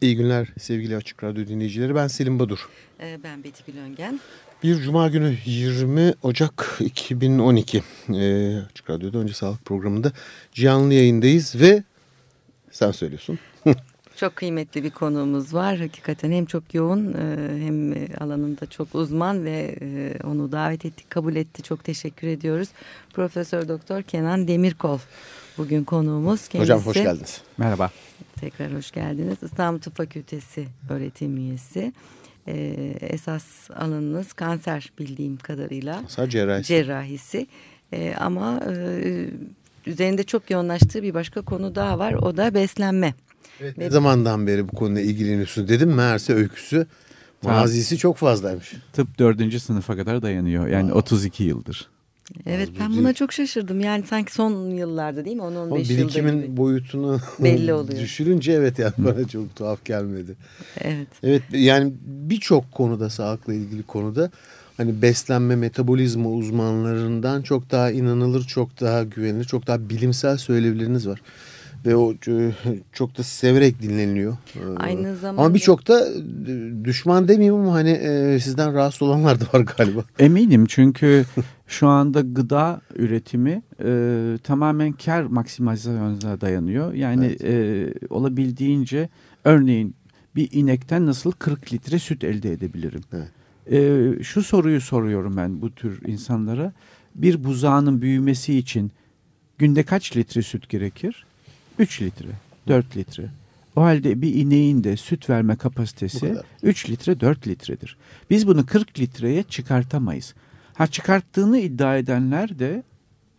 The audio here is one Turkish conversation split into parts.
İyi günler sevgili Açık Radyo dinleyicileri. Ben Selim Badur. Ee, ben Betigül Öngen. Bir Cuma günü 20 Ocak 2012 ee, Açık Radyo'da Önce Sağlık programında canlı yayındayız ve sen söylüyorsun. Çok kıymetli bir konuğumuz var. Hakikaten hem çok yoğun e, hem alanında çok uzman ve e, onu davet ettik, kabul etti. Çok teşekkür ediyoruz. Profesör Doktor Kenan Demirkol bugün konuğumuz. Kendisi, Hocam hoş geldiniz. Merhaba. Tekrar hoş geldiniz. İstanbul Tıp Fakültesi öğretim üyesi. Ee, esas alanınız kanser bildiğim kadarıyla. Kanser cerrahisi. Cerrahisi. Ee, ama e, üzerinde çok yoğunlaştığı bir başka konu daha var. O da beslenme. Evet, ne zamandan beri bu konuyla ilgileniyorsunuz dedim. Meğerse öyküsü mazisi çok fazlaymış. Tıp dördüncü sınıfa kadar dayanıyor. Yani Aa. 32 yıldır. Evet ben buna çok şaşırdım. Yani sanki son yıllarda değil mi? 10-15 yılda birikimin gibi. boyutunu belli oluyor. düşününce evet yani bana çok tuhaf gelmedi. Evet. Evet yani birçok konuda sağlıkla ilgili konuda hani beslenme metabolizma uzmanlarından çok daha inanılır, çok daha güvenilir, çok daha bilimsel söylevileriniz var ve o çok da severek dinleniliyor. Aynı zamanda ama birçok da düşman demeyeyim ama hani sizden rahatsız olanlar da var galiba. Eminim çünkü şu anda gıda üretimi e, tamamen kar maksimizasyonuna dayanıyor. Yani evet. e, olabildiğince örneğin bir inekten nasıl 40 litre süt elde edebilirim? Evet. E, şu soruyu soruyorum ben bu tür insanlara. Bir buzağının büyümesi için günde kaç litre süt gerekir? 3 litre, 4 litre. O halde bir ineğin de süt verme kapasitesi 3 litre 4 litredir. Biz bunu 40 litreye çıkartamayız. Ha çıkarttığını iddia edenler de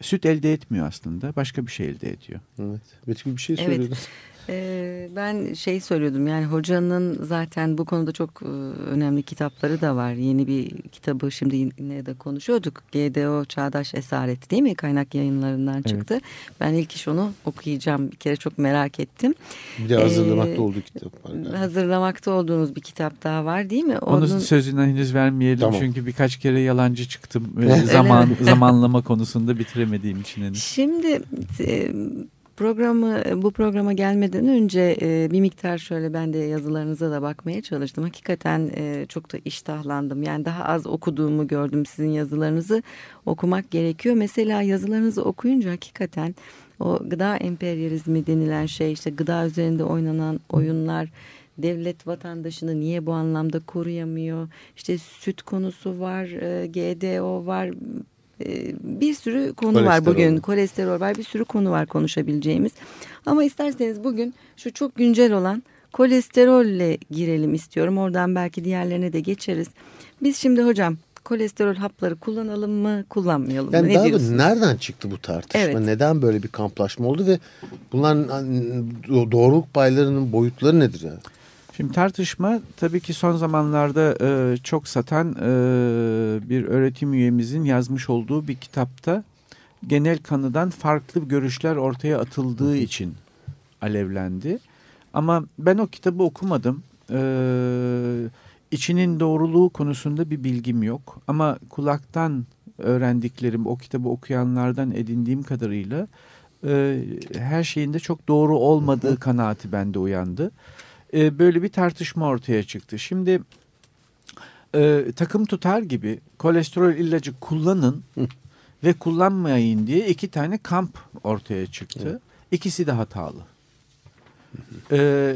süt elde etmiyor aslında. Başka bir şey elde ediyor. Evet. Betül bir şey söylüyordun. Evet. Ee, ben şey söylüyordum yani hocanın zaten bu konuda çok e, önemli kitapları da var. Yeni bir kitabı şimdi yine de konuşuyorduk. GDO Çağdaş Esaret değil mi? Kaynak yayınlarından çıktı. Evet. Ben ilk iş onu okuyacağım. Bir kere çok merak ettim. Bir de hazırlamakta ee, olduğu kitap var. Yani. Hazırlamakta olduğunuz bir kitap daha var değil mi? Onun, Onun sözüne henüz vermeyelim. Tamam. Çünkü birkaç kere yalancı çıktım. Zaman zamanlama konusunda bitiremediğim için henüz. Şimdi e, Programı bu programa gelmeden önce e, bir miktar şöyle ben de yazılarınıza da bakmaya çalıştım. Hakikaten e, çok da iştahlandım. Yani daha az okuduğumu gördüm sizin yazılarınızı okumak gerekiyor. Mesela yazılarınızı okuyunca hakikaten o gıda emperyalizmi denilen şey işte gıda üzerinde oynanan oyunlar devlet vatandaşını niye bu anlamda koruyamıyor? İşte süt konusu var, e, GDO var, bir sürü konu var bugün. Kolesterol var bir sürü konu var konuşabileceğimiz. Ama isterseniz bugün şu çok güncel olan kolesterolle girelim istiyorum. Oradan belki diğerlerine de geçeriz. Biz şimdi hocam kolesterol hapları kullanalım mı kullanmayalım yani mı? Ne diyorsunuz? Nereden çıktı bu tartışma? Evet. Neden böyle bir kamplaşma oldu ve bunların doğruluk paylarının boyutları nedir yani? Şimdi tartışma tabii ki son zamanlarda e, çok satan e, bir öğretim üyemizin yazmış olduğu bir kitapta genel kanıdan farklı görüşler ortaya atıldığı için alevlendi. Ama ben o kitabı okumadım. Ee, içinin doğruluğu konusunda bir bilgim yok. Ama kulaktan öğrendiklerim, o kitabı okuyanlardan edindiğim kadarıyla e, her şeyinde çok doğru olmadığı kanaati bende uyandı e, böyle bir tartışma ortaya çıktı. Şimdi e, takım tutar gibi kolesterol ilacı kullanın ve kullanmayın diye iki tane kamp ortaya çıktı. İkisi de hatalı. E,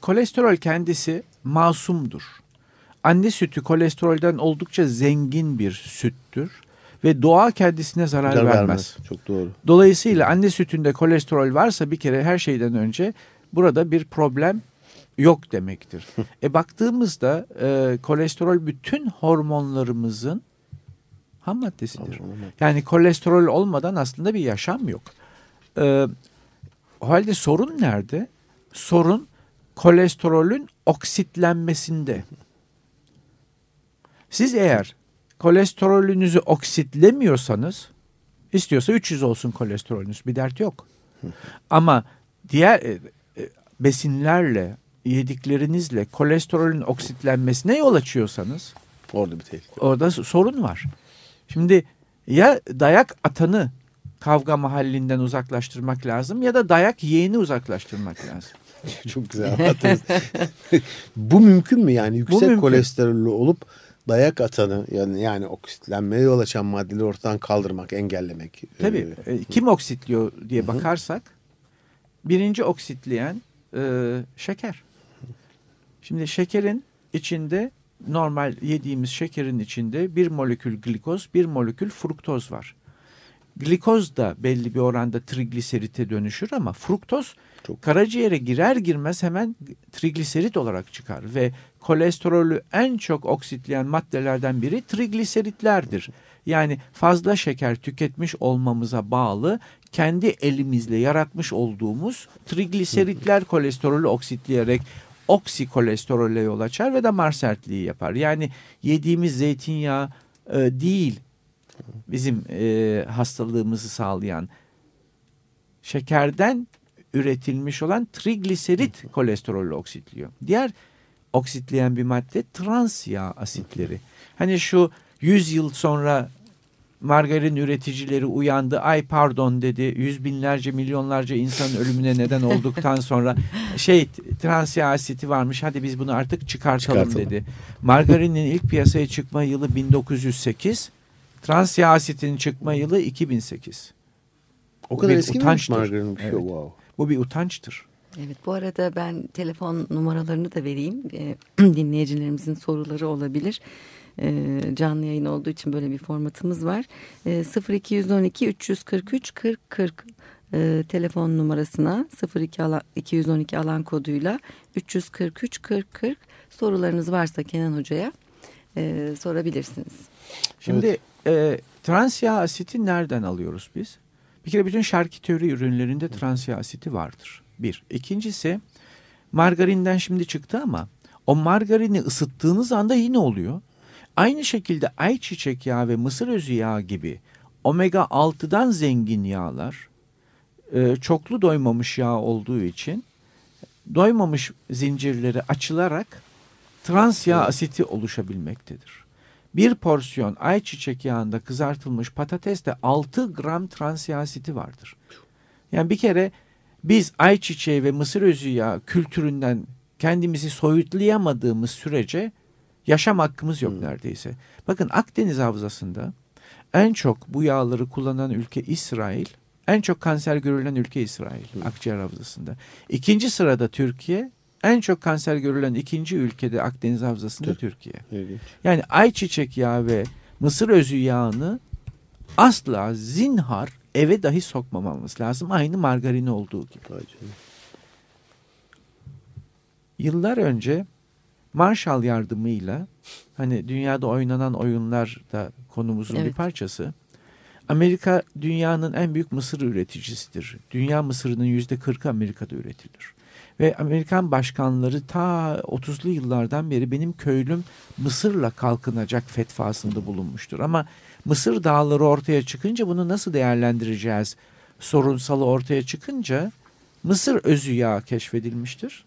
kolesterol kendisi masumdur. Anne sütü kolesterolden oldukça zengin bir süttür ve doğa kendisine zarar, zarar vermez. vermez. Çok doğru. Dolayısıyla anne sütünde kolesterol varsa bir kere her şeyden önce burada bir problem yok demektir. e baktığımızda e, kolesterol bütün hormonlarımızın ham maddesidir. Yani kolesterol olmadan aslında bir yaşam yok. E, o halde sorun nerede? Sorun kolesterolün oksitlenmesinde. Siz eğer kolesterolünüzü oksitlemiyorsanız istiyorsa 300 olsun kolesterolünüz bir dert yok. Ama diğer e, e, besinlerle yediklerinizle kolesterolün oksitlenmesine yol açıyorsanız Orada bir tehlike. orada sorun var. Şimdi ya dayak atanı kavga mahallinden uzaklaştırmak lazım ya da dayak yeğeni uzaklaştırmak lazım. Çok güzel anlattınız. Bu mümkün mü yani yüksek mümkün. kolesterollü olup dayak atanı yani yani oksitlenmeye yol açan maddeleri ortadan kaldırmak, engellemek. Tabii Ee, e, kim oksitliyor diye bakarsak birinci oksitleyen e, şeker. Şimdi şekerin içinde normal yediğimiz şekerin içinde bir molekül glikoz, bir molekül fruktoz var. Glikoz da belli bir oranda trigliserite dönüşür ama fruktoz Çok. karaciğere girer girmez hemen trigliserit olarak çıkar ve kolesterolü en çok oksitleyen maddelerden biri trigliseritlerdir. Yani fazla şeker tüketmiş olmamıza bağlı kendi elimizle yaratmış olduğumuz trigliseritler kolesterolü oksitleyerek oksikolesterole yol açar ve damar sertliği yapar. Yani yediğimiz zeytinyağı e, değil bizim e, hastalığımızı sağlayan şekerden üretilmiş olan trigliserit kolesterolü oksitliyor. Diğer oksitleyen bir madde trans yağ asitleri. Hani şu 100 yıl sonra margarin üreticileri uyandı. Ay pardon dedi. Yüz binlerce milyonlarca insanın ölümüne neden olduktan sonra şey trans yağ asiti varmış. Hadi biz bunu artık çıkartalım, Çıkartalım. dedi. Margarinin ilk piyasaya çıkma yılı 1908. Trans yağ asitinin çıkma yılı 2008. o kadar eski miymiş margarin bir şey? Evet. Wow. Bu bir utançtır. Evet bu arada ben telefon numaralarını da vereyim. Ee, dinleyicilerimizin soruları olabilir. Ee, canlı yayın olduğu için böyle bir formatımız var. Ee, 0212 343 40 40 e, telefon numarasına 02 alan, 212 alan koduyla 343 40 40 sorularınız varsa Kenan Hoca'ya e, sorabilirsiniz. Şimdi e, trans yağ asiti nereden alıyoruz biz? Bir kere bütün şarküteri ürünlerinde trans yağ asiti vardır. Bir. İkincisi margarinden şimdi çıktı ama o margarini ısıttığınız anda yine oluyor. Aynı şekilde ayçiçek yağı ve mısır özü yağı gibi omega 6'dan zengin yağlar e, çoklu doymamış yağ olduğu için doymamış zincirleri açılarak trans yağ asiti oluşabilmektedir. Bir porsiyon ayçiçek yağında kızartılmış patateste 6 gram trans yağ asiti vardır. Yani bir kere biz ayçiçeği ve mısır özü yağı kültüründen kendimizi soyutlayamadığımız sürece yaşam hakkımız yok neredeyse. Bakın Akdeniz Havzası'nda en çok bu yağları kullanan ülke İsrail, en çok kanser görülen ülke İsrail akciğer havzasında. İkinci sırada Türkiye, en çok kanser görülen ikinci ülkede Akdeniz Havzası'nda Türkiye. İlginç. Yani ayçiçek yağı ve mısır özü yağını asla zinhar eve dahi sokmamamız lazım. Aynı margarin olduğu gibi. Yıllar önce Marshall yardımıyla hani dünyada oynanan oyunlar da konumuzun bir Evet. parçası. Amerika dünyanın en büyük mısır üreticisidir. Dünya mısırının yüzde kırkı Amerika'da üretilir. Ve Amerikan başkanları ta 30'lu yıllardan beri benim köylüm Mısır'la kalkınacak fetvasında bulunmuştur. Ama Mısır dağları ortaya çıkınca bunu nasıl değerlendireceğiz sorunsalı ortaya çıkınca Mısır özü yağı keşfedilmiştir.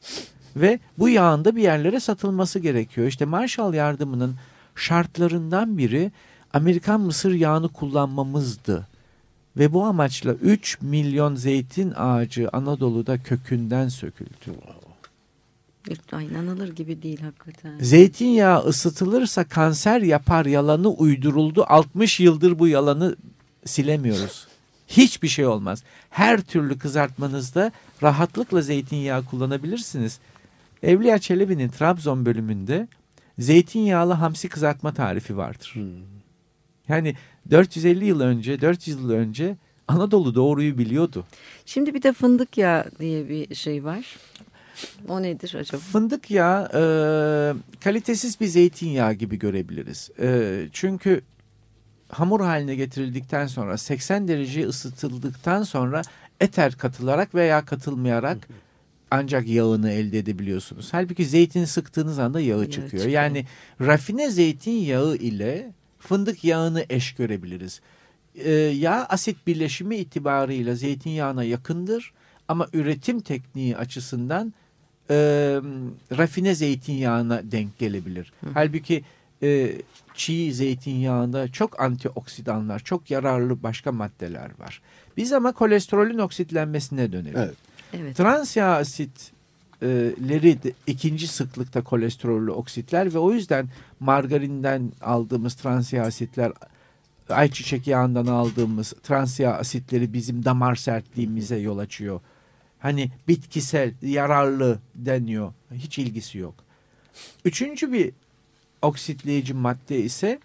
Ve bu yağın da bir yerlere satılması gerekiyor. İşte Marshall yardımının şartlarından biri Amerikan mısır yağını kullanmamızdı. Ve bu amaçla 3 milyon zeytin ağacı Anadolu'da kökünden söküldü. Ay, inanılır gibi değil hakikaten. Zeytinyağı ısıtılırsa kanser yapar yalanı uyduruldu. 60 yıldır bu yalanı silemiyoruz. Hiçbir şey olmaz. Her türlü kızartmanızda rahatlıkla zeytinyağı kullanabilirsiniz. Evliya Çelebi'nin Trabzon bölümünde zeytinyağlı hamsi kızartma tarifi vardır. Hmm. Yani 450 yıl önce, 400 yıl önce Anadolu doğruyu biliyordu. Şimdi bir de fındık yağı diye bir şey var. O nedir acaba? Fındık yağı e, kalitesiz bir zeytinyağı gibi görebiliriz. E, çünkü hamur haline getirildikten sonra 80 derece ısıtıldıktan sonra eter katılarak veya katılmayarak ancak yağını elde edebiliyorsunuz. Halbuki zeytini sıktığınız anda yağı çıkıyor. çıkıyor. Yani rafine zeytinyağı ile fındık yağını eş görebiliriz. Ee, yağ asit birleşimi itibarıyla zeytinyağına yakındır ama üretim tekniği açısından e, rafine zeytinyağına denk gelebilir. Halbuki e, çiğ zeytinyağında çok antioksidanlar, çok yararlı başka maddeler var. Biz ama kolesterolün oksitlenmesine dönelim. Evet. Trans yağ asitleri de ikinci sıklıkta kolesterollü oksitler ve o yüzden margarinden aldığımız trans yağ asitler ayçiçek yağından aldığımız trans yağ asitleri bizim damar sertliğimize yol açıyor. Hani bitkisel, yararlı deniyor. Hiç ilgisi yok. Üçüncü bir oksitleyici madde ise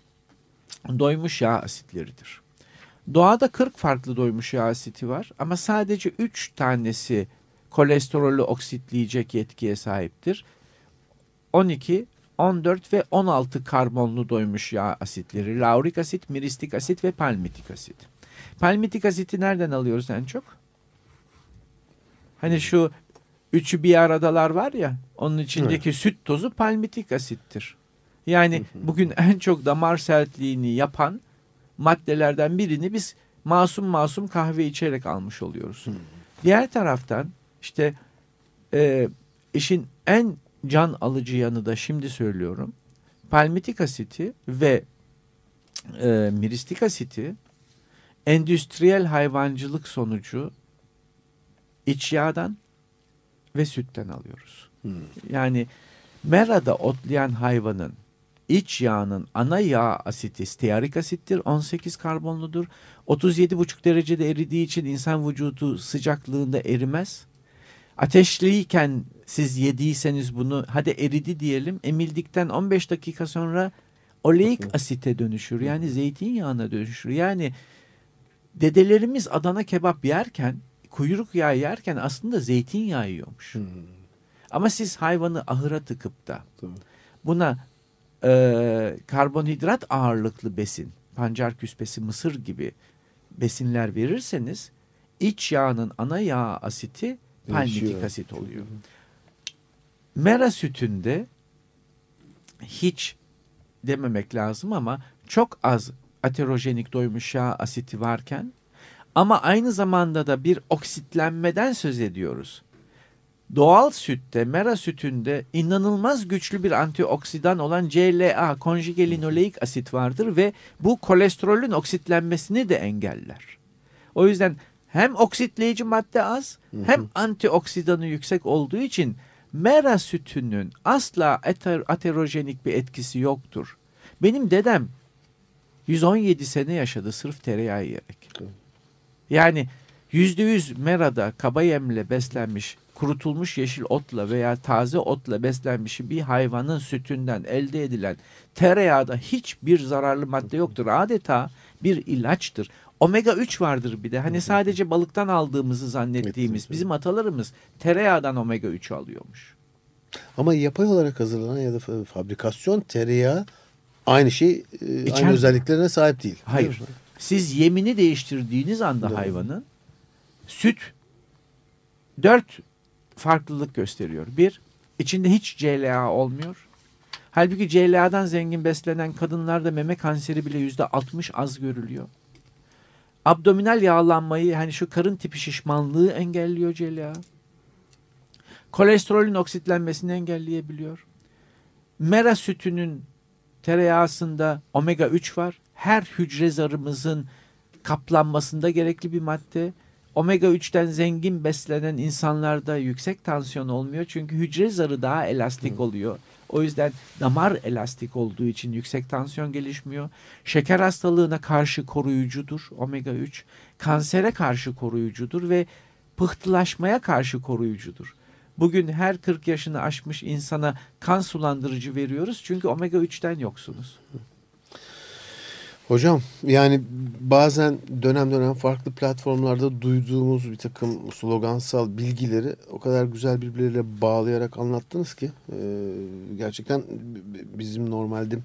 doymuş yağ asitleridir. Doğada 40 farklı doymuş yağ asiti var ama sadece 3 tanesi kolesterolü oksitleyecek yetkiye sahiptir. 12, 14 ve 16 karbonlu doymuş yağ asitleri. Laurik asit, miristik asit ve palmitik asit. Palmitik asiti nereden alıyoruz en çok? Hani şu üçü bir aradalar var ya onun içindeki süt tozu palmitik asittir. Yani bugün en çok damar sertliğini yapan maddelerden birini biz masum masum kahve içerek almış oluyoruz. Diğer taraftan işte e, işin en can alıcı yanı da şimdi söylüyorum. Palmitik asiti ve e, miristik asiti endüstriyel hayvancılık sonucu iç yağdan ve sütten alıyoruz. Yani merada otlayan hayvanın iç yağının ana yağ asiti stearik asittir. 18 karbonludur. 37,5 derecede eridiği için insan vücudu sıcaklığında erimez. Ateşliyken siz yediyseniz bunu hadi eridi diyelim. Emildikten 15 dakika sonra oleik asite dönüşür. Yani zeytinyağına dönüşür. Yani dedelerimiz Adana kebap yerken kuyruk yağı yerken aslında zeytinyağı yiyormuş. Ama siz hayvanı ahıra tıkıp da Tabii. buna e, karbonhidrat ağırlıklı besin, pancar küspesi, mısır gibi besinler verirseniz iç yağının ana yağ asiti palmitik asit oluyor. Mera sütünde hiç dememek lazım ama çok az aterojenik doymuş yağ asiti varken ama aynı zamanda da bir oksitlenmeden söz ediyoruz. Doğal sütte, mera sütünde inanılmaz güçlü bir antioksidan olan CLA, konjüge linoleik asit vardır ve bu kolesterolün oksitlenmesini de engeller. O yüzden hem oksitleyici madde az hem antioksidanı yüksek olduğu için mera sütünün asla ater, aterojenik bir etkisi yoktur. Benim dedem 117 sene yaşadı sırf tereyağı yiyerek. Yani yüzde yüz merada kaba yemle beslenmiş, kurutulmuş yeşil otla veya taze otla beslenmiş bir hayvanın sütünden elde edilen tereyağda hiçbir zararlı madde yoktur. Adeta bir ilaçtır. Omega 3 vardır bir de. Hani sadece balıktan aldığımızı zannettiğimiz bizim atalarımız tereyağdan omega 3 alıyormuş. Ama yapay olarak hazırlanan ya da fa- fabrikasyon tereyağı aynı şey e, İçer- aynı özelliklerine sahip değil. Hayır. Değil? Siz yemini değiştirdiğiniz anda Doğru. hayvanın süt dört farklılık gösteriyor. Bir, içinde hiç CLA olmuyor. Halbuki CLA'dan zengin beslenen kadınlarda meme kanseri bile yüzde 60 az görülüyor. Abdominal yağlanmayı hani şu karın tipi şişmanlığı engelliyor CLA. Kolesterolün oksitlenmesini engelleyebiliyor. Mera sütünün tereyağısında omega 3 var. Her hücre zarımızın kaplanmasında gerekli bir madde. Omega 3'ten zengin beslenen insanlarda yüksek tansiyon olmuyor. Çünkü hücre zarı daha elastik oluyor. O yüzden damar elastik olduğu için yüksek tansiyon gelişmiyor. Şeker hastalığına karşı koruyucudur omega 3. Kansere karşı koruyucudur ve pıhtılaşmaya karşı koruyucudur. Bugün her 40 yaşını aşmış insana kan sulandırıcı veriyoruz çünkü omega 3'ten yoksunuz. Hocam yani bazen dönem dönem farklı platformlarda duyduğumuz bir takım slogansal bilgileri o kadar güzel birbirleriyle bağlayarak anlattınız ki e, gerçekten bizim normalde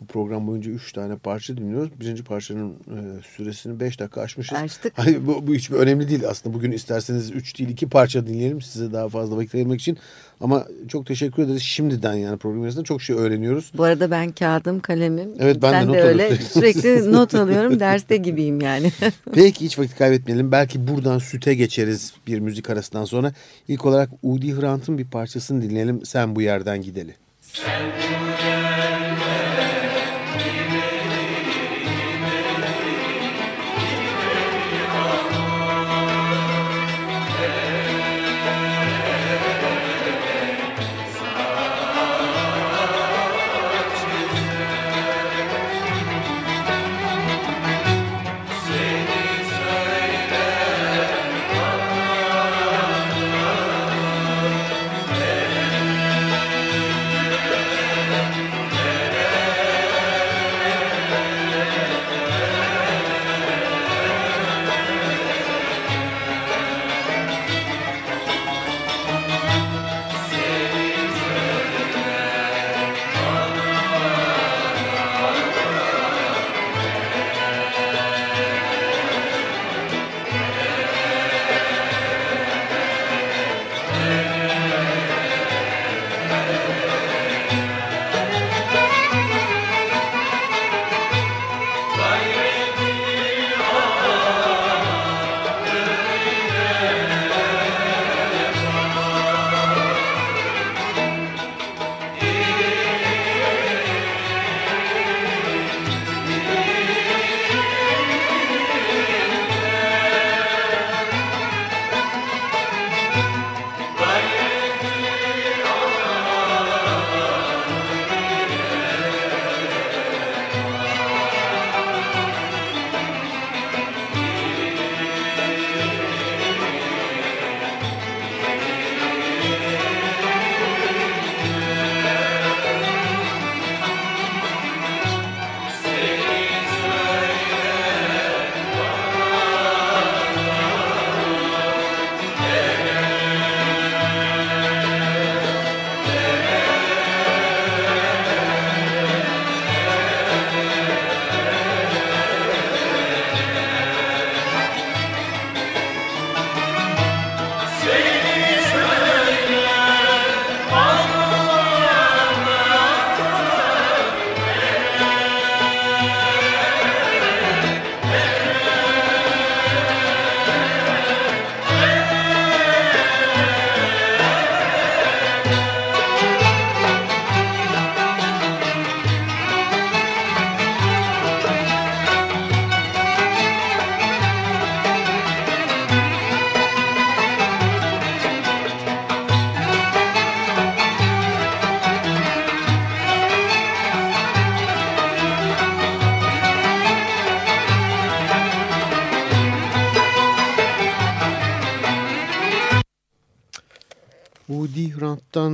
Bu program boyunca üç tane parça dinliyoruz. Birinci parçanın e, süresini beş dakika aşmışız. Açtık. Hani bu, bu hiç önemli değil aslında. Bugün isterseniz üç değil iki parça dinleyelim size daha fazla vakit ayırmak için. Ama çok teşekkür ederiz şimdiden yani program arasında çok şey öğreniyoruz. Bu arada ben kağıdım, kalemim. Evet, ben de Sen not de öyle alıyorum. sürekli not alıyorum. Derste gibiyim yani. Peki hiç vakit kaybetmeyelim. Belki buradan süte geçeriz bir müzik arasından sonra. İlk olarak Udi Hrant'ın bir parçasını dinleyelim. Sen bu yerden gideli. Woody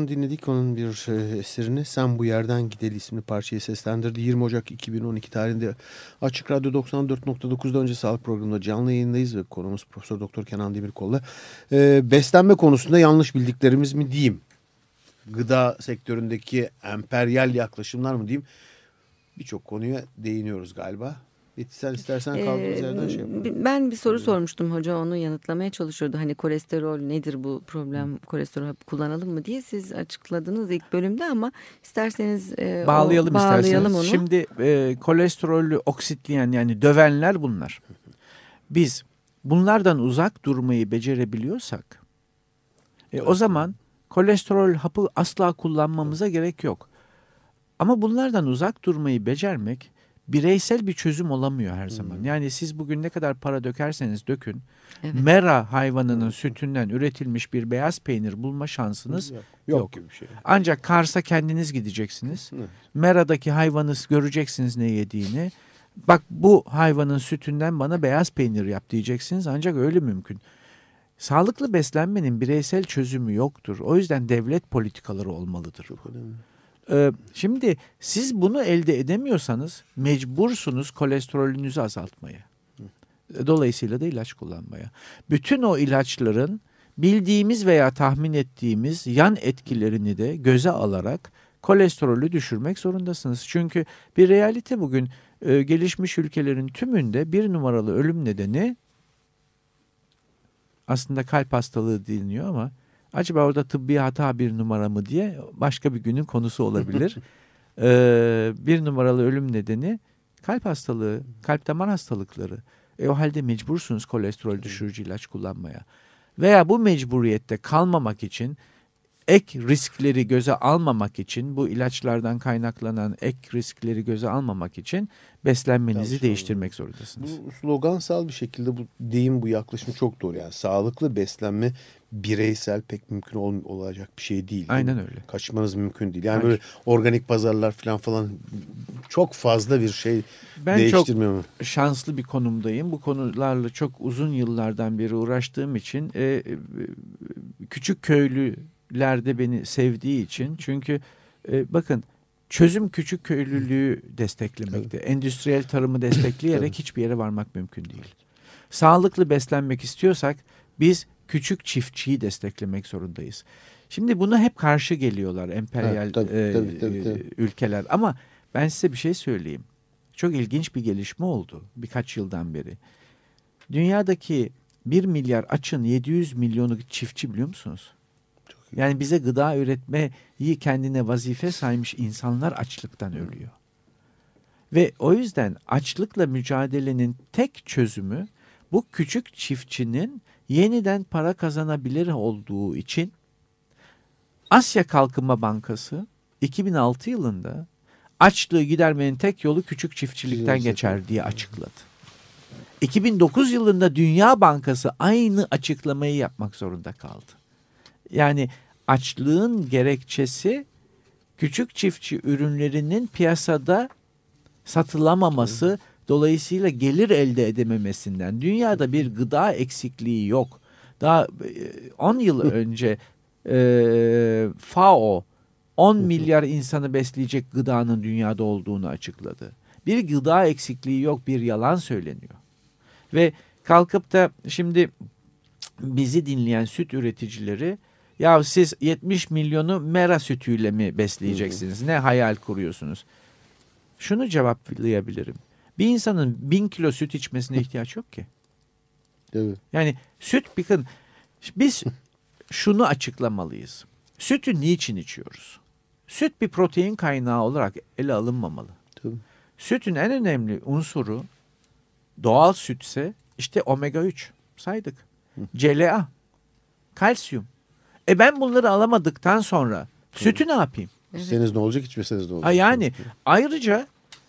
Dinledik onun bir e, eserini. Sen bu yerden gideli isimli parçayı seslendirdi. 20 Ocak 2012 tarihinde Açık Radyo 94.9'da önce sağlık programında canlı yayındayız ve konumuz Profesör Doktor Kenan Demirkol'la. E, beslenme konusunda yanlış bildiklerimiz mi diyeyim? Gıda sektöründeki emperyal yaklaşımlar mı diyeyim? Birçok konuya değiniyoruz galiba. Sen istersen kaldığımız Ee, yerden şey yapalım. Ben bir soru sormuştum hoca onu yanıtlamaya çalışıyordu. Hani kolesterol nedir bu problem kolesterol hapı kullanalım mı diye siz açıkladınız ilk bölümde ama isterseniz e, o- Bağlayalım, bağlayalım isterseniz. onu. Şimdi e, kolesterolü oksitleyen yani dövenler bunlar. Biz bunlardan uzak durmayı becerebiliyorsak e, o zaman kolesterol hapı asla kullanmamıza gerek yok. Ama bunlardan uzak durmayı becermek bireysel bir çözüm olamıyor her zaman. Yani siz bugün ne kadar para dökerseniz dökün Evet. mera hayvanının sütünden üretilmiş bir beyaz peynir bulma şansınız Yok, yok. yok gibi bir şey. ancak Kars'a kendiniz gideceksiniz. Evet. Mera'daki hayvanı göreceksiniz ne yediğini. Bak bu hayvanın sütünden bana beyaz peynir yap diyeceksiniz ancak öyle mümkün. Sağlıklı beslenmenin bireysel çözümü yoktur. O yüzden devlet politikaları olmalıdır. Çok önemli. Ee, şimdi siz bunu elde edemiyorsanız mecbursunuz kolesterolünüzü azaltmaya. Dolayısıyla da ilaç kullanmaya. Bütün o ilaçların bildiğimiz veya tahmin ettiğimiz yan etkilerini de göze alarak kolesterolü düşürmek zorundasınız. Çünkü bir realite bugün e, gelişmiş ülkelerin tümünde bir numaralı ölüm nedeni aslında kalp hastalığı deniliyor ama acaba orada tıbbi hata bir numara mı diye başka bir günün konusu olabilir. ee, bir numaralı ölüm nedeni kalp hastalığı, kalp damar hastalıkları. E o halde mecbursunuz kolesterol düşürücü ilaç kullanmaya. Veya bu mecburiyette kalmamak için ek riskleri göze almamak için bu ilaçlardan kaynaklanan ek riskleri göze almamak için beslenmenizi Tabii, değiştirmek zorundasınız. Bu slogansal bir şekilde bu deyim bu yaklaşım çok doğru. Yani sağlıklı beslenme bireysel pek mümkün ol, olacak bir şey değil. Aynen öyle. Kaçmanız mümkün değil. Yani Hayır. böyle organik pazarlar falan falan çok fazla bir şey Ben çok değiştirmiyor mu? şanslı bir konumdayım. Bu konularla çok uzun yıllardan beri uğraştığım için e, e, küçük köylüler de beni sevdiği için çünkü e, bakın çözüm küçük köylülüğü desteklemekte. Endüstriyel tarımı destekleyerek hiçbir yere varmak mümkün değil. Sağlıklı beslenmek istiyorsak biz küçük çiftçiyi desteklemek zorundayız. Şimdi buna hep karşı geliyorlar emperyal Evet, tabii, e, tabii, tabii, e, tabii. ülkeler ama ben size bir şey söyleyeyim. Çok ilginç bir gelişme oldu birkaç yıldan beri. Dünyadaki 1 milyar açın 700 milyonu çiftçi biliyor musunuz? Yani bize gıda üretmeyi kendine vazife saymış insanlar açlıktan ölüyor. Ve o yüzden açlıkla mücadelenin tek çözümü bu küçük çiftçinin yeniden para kazanabilir olduğu için Asya Kalkınma Bankası 2006 yılında açlığı gidermenin tek yolu küçük çiftçilikten geçer diye açıkladı. 2009 yılında Dünya Bankası aynı açıklamayı yapmak zorunda kaldı. Yani açlığın gerekçesi küçük çiftçi ürünlerinin piyasada satılamaması dolayısıyla gelir elde edememesinden. Dünyada bir gıda eksikliği yok. Daha e, 10 yıl önce e, FAO 10 milyar insanı besleyecek gıdanın dünyada olduğunu açıkladı. Bir gıda eksikliği yok, bir yalan söyleniyor. Ve kalkıp da şimdi bizi dinleyen süt üreticileri ya siz 70 milyonu mera sütüyle mi besleyeceksiniz? Ne hayal kuruyorsunuz? Şunu cevaplayabilirim. Bir insanın bin kilo süt içmesine ihtiyaç yok ki. Evet. Yani süt bakın biz şunu açıklamalıyız. Sütü niçin içiyoruz? Süt bir protein kaynağı olarak ele alınmamalı. Tabii. Sütün en önemli unsuru doğal sütse işte omega 3 saydık. CLA, kalsiyum. E ben bunları alamadıktan sonra sütü ne yapayım? İçseniz ne olacak içmeseniz ne olacak? Ha yani ayrıca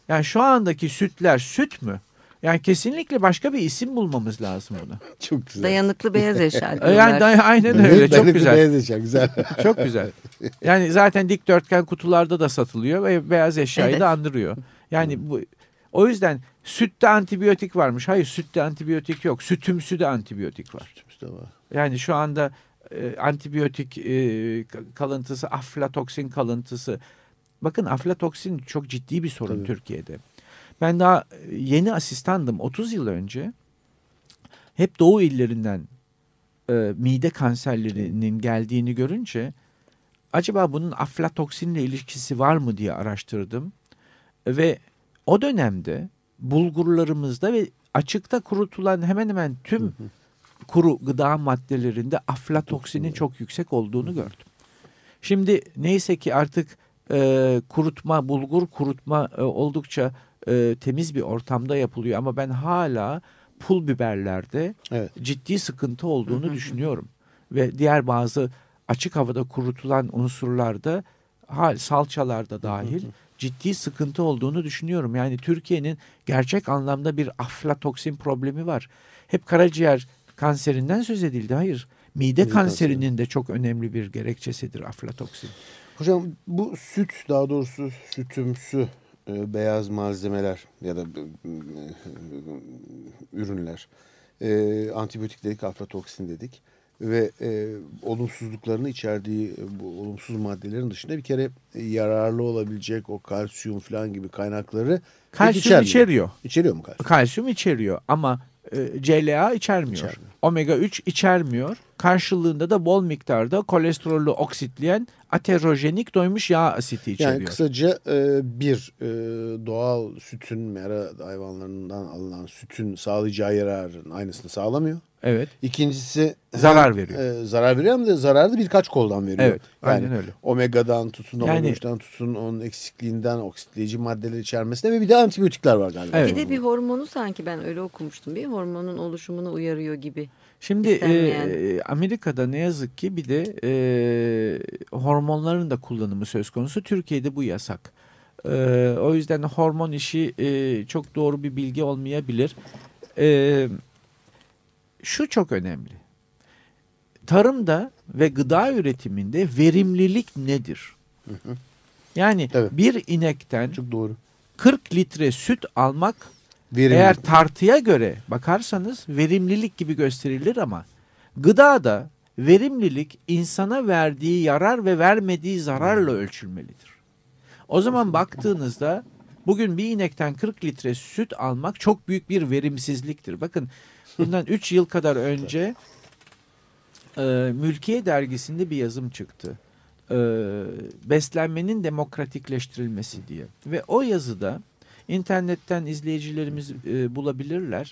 yani şu andaki sütler süt mü? Yani kesinlikle başka bir isim bulmamız lazım buna. Çok güzel. Dayanıklı beyaz eşya. Yani day- aynen öyle çok Dayanıklı güzel. beyaz eşya, güzel. Çok güzel. Yani zaten dikdörtgen kutularda da satılıyor ve beyaz eşyayı Evet. da andırıyor. Yani bu o yüzden sütte antibiyotik varmış. Hayır sütte antibiyotik yok. Sütümsü de antibiyotik var. Mustafa. Yani şu anda e, antibiyotik e, kalıntısı, aflatoksin kalıntısı. Bakın aflatoksin çok ciddi bir sorun Tabii. Türkiye'de. Ben daha yeni asistandım 30 yıl önce. Hep doğu illerinden e, mide kanserlerinin geldiğini görünce acaba bunun aflatoksinle ilişkisi var mı diye araştırdım. Ve o dönemde bulgurlarımızda ve açıkta kurutulan hemen hemen tüm kuru gıda maddelerinde aflatoksinin çok yüksek olduğunu gördüm. Şimdi neyse ki artık e, kurutma, bulgur kurutma e, oldukça e, temiz bir ortamda yapılıyor ama ben hala pul biberlerde Evet. ciddi sıkıntı olduğunu düşünüyorum. Ve diğer bazı açık havada kurutulan unsurlarda hal salçalarda dahil ciddi sıkıntı olduğunu düşünüyorum. Yani Türkiye'nin gerçek anlamda bir aflatoksin problemi var. Hep karaciğer kanserinden söz edildi. Hayır. Mide Mide kanserinin de çok önemli bir gerekçesidir aflatoksin. Hocam bu süt daha doğrusu sütümsü e, beyaz malzemeler ya da e, ürünler e, antibiyotik dedik aflatoksin dedik ve e, olumsuzluklarını içerdiği bu olumsuz maddelerin dışında bir kere yararlı olabilecek o kalsiyum falan gibi kaynakları Kalsiyum içermiyor. içeriyor. İçeriyor mu kalsiyum? Kalsiyum içeriyor ama e, CLA içermiyor. İçermiyor. Omega 3 içermiyor. Karşılığında da bol miktarda kolesterolü oksitleyen aterojenik doymuş yağ asiti içeriyor. Yani kısaca e, bir e, doğal sütün mera hayvanlarından alınan sütün sağlayacağı yararın aynısını sağlamıyor. Evet. İkincisi Zarar veriyor. E, zarar veriyor hem de zararı da birkaç koldan veriyor. Evet, yani aynen öyle. Omegadan tutun, Yani- omega 3'ten tutun, onun eksikliğinden, oksitleyici maddeler içermesine ve bir de antibiyotikler var galiba. Evet. Bir de bir hormonu sanki ben öyle okumuştum. Bir hormonun oluşumunu uyarıyor gibi. Şimdi İstenmeyen. e, Amerika'da ne yazık ki bir de e, hormonların da kullanımı söz konusu. Türkiye'de bu yasak. E, o yüzden hormon işi e, çok doğru bir bilgi olmayabilir. E, şu çok önemli. Tarımda ve gıda üretiminde verimlilik nedir? Yani Evet. bir inekten Çok doğru. 40 litre süt almak Verimli. eğer tartıya göre bakarsanız verimlilik gibi gösterilir ama gıdada verimlilik insana verdiği yarar ve vermediği zararla ölçülmelidir. O zaman baktığınızda bugün bir inekten 40 litre süt almak çok büyük bir verimsizliktir. Bakın bundan 3 yıl kadar önce e, Mülkiye dergisinde bir yazım çıktı. E, beslenmenin demokratikleştirilmesi diye. Ve o yazıda internetten izleyicilerimiz e, bulabilirler.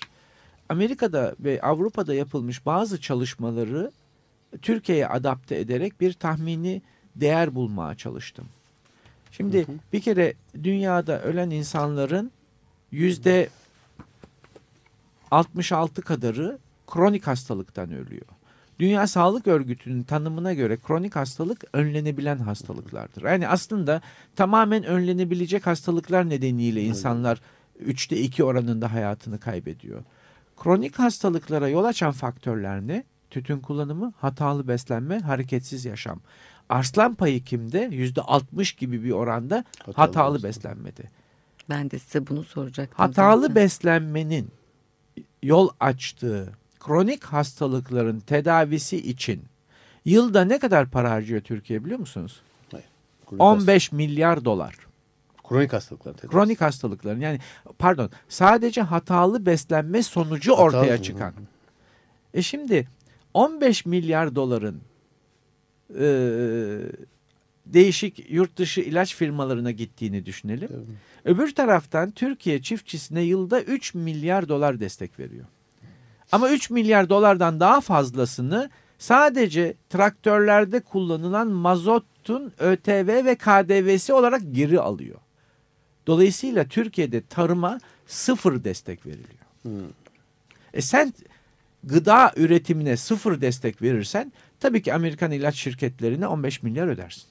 Amerika'da ve Avrupa'da yapılmış bazı çalışmaları Türkiye'ye adapte ederek bir tahmini değer bulmaya çalıştım. Şimdi bir kere dünyada ölen insanların yüzde 66 kadarı kronik hastalıktan ölüyor. Dünya Sağlık Örgütü'nün tanımına göre kronik hastalık önlenebilen hastalıklardır. Yani aslında tamamen önlenebilecek hastalıklar nedeniyle insanlar üçte iki oranında hayatını kaybediyor. Kronik hastalıklara yol açan faktörler ne? Tütün kullanımı, hatalı beslenme, hareketsiz yaşam. Arslan payı kimde? Yüzde 60 gibi bir oranda hatalı, Hatalı beslenmede. Ben de size bunu soracaktım. Hatalı zaten. beslenmenin yol açtığı kronik hastalıkların tedavisi için yılda ne kadar para harcıyor Türkiye biliyor musunuz? Kronik 15 milyar dolar. hastalık- kronik hastalıklar. tedavisi. Kronik hastalıkların yani pardon sadece hatalı beslenme sonucu Hatalı- ortaya çıkan. E şimdi 15 milyar doların e, değişik yurt dışı ilaç firmalarına gittiğini düşünelim. Evet. Öbür taraftan Türkiye çiftçisine yılda 3 milyar dolar destek veriyor. Ama 3 milyar dolardan daha fazlasını sadece traktörlerde kullanılan mazotun ÖTV ve KDV'si olarak geri alıyor. Dolayısıyla Türkiye'de tarıma sıfır destek veriliyor. Hmm. E sen gıda üretimine sıfır destek verirsen tabii ki Amerikan ilaç şirketlerine 15 milyar ödersin.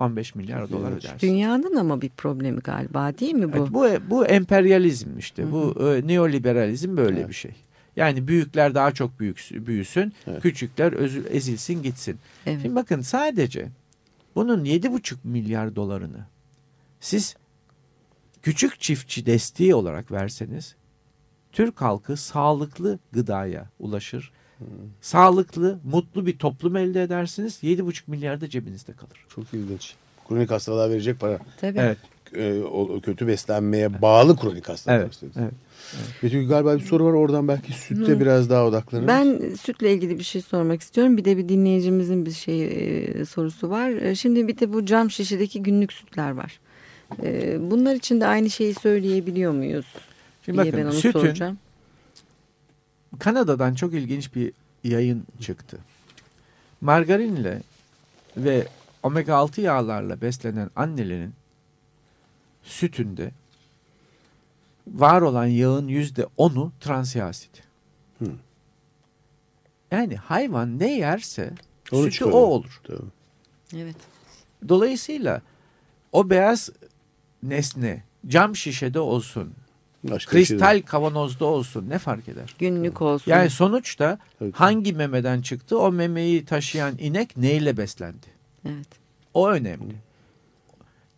15 milyar dolar Evet. ödersin. Dünyanın ama bir problemi galiba değil mi bu? Evet, bu bu emperyalizm işte. Bu e, neoliberalizm böyle Evet. bir şey. Yani büyükler daha çok büyük büyüsün, Evet. küçükler özü- ezilsin gitsin. Evet. Şimdi bakın sadece bunun 7,5 milyar dolarını siz küçük çiftçi desteği olarak verseniz Türk halkı sağlıklı gıdaya ulaşır. Sağlıklı, mutlu bir toplum elde edersiniz. 7,5 milyar da cebinizde kalır. Çok ilginç. Kronik hastalığa verecek para. Tabii. Evet. Ee, o kötü beslenmeye bağlı kronik hastalıklar. Evet. istediniz. evet. Betül galiba bir soru var oradan belki sütte biraz daha odaklanırız. Ben sütle ilgili bir şey sormak istiyorum. Bir de bir dinleyicimizin bir şey e, sorusu var. E, şimdi bir de bu cam şişedeki günlük sütler var. E, bunlar için de aynı şeyi söyleyebiliyor muyuz? Şimdi bakın ben onu sütün soracağım. Kanada'dan çok ilginç bir yayın çıktı. Margarinle ve omega 6 yağlarla beslenen annelerin sütünde var olan yağın yüzde onu trans yağ asidi. Hı. Yani hayvan ne yerse Onu sütü çıkarıyor. o olur. Tabii. Evet. Dolayısıyla o beyaz nesne cam şişede olsun, Başka bir şey kristal değil. kavanozda olsun ne fark eder? Günlük olsun. Yani sonuçta Evet. hangi memeden çıktı o memeyi taşıyan inek neyle beslendi? Evet. O önemli.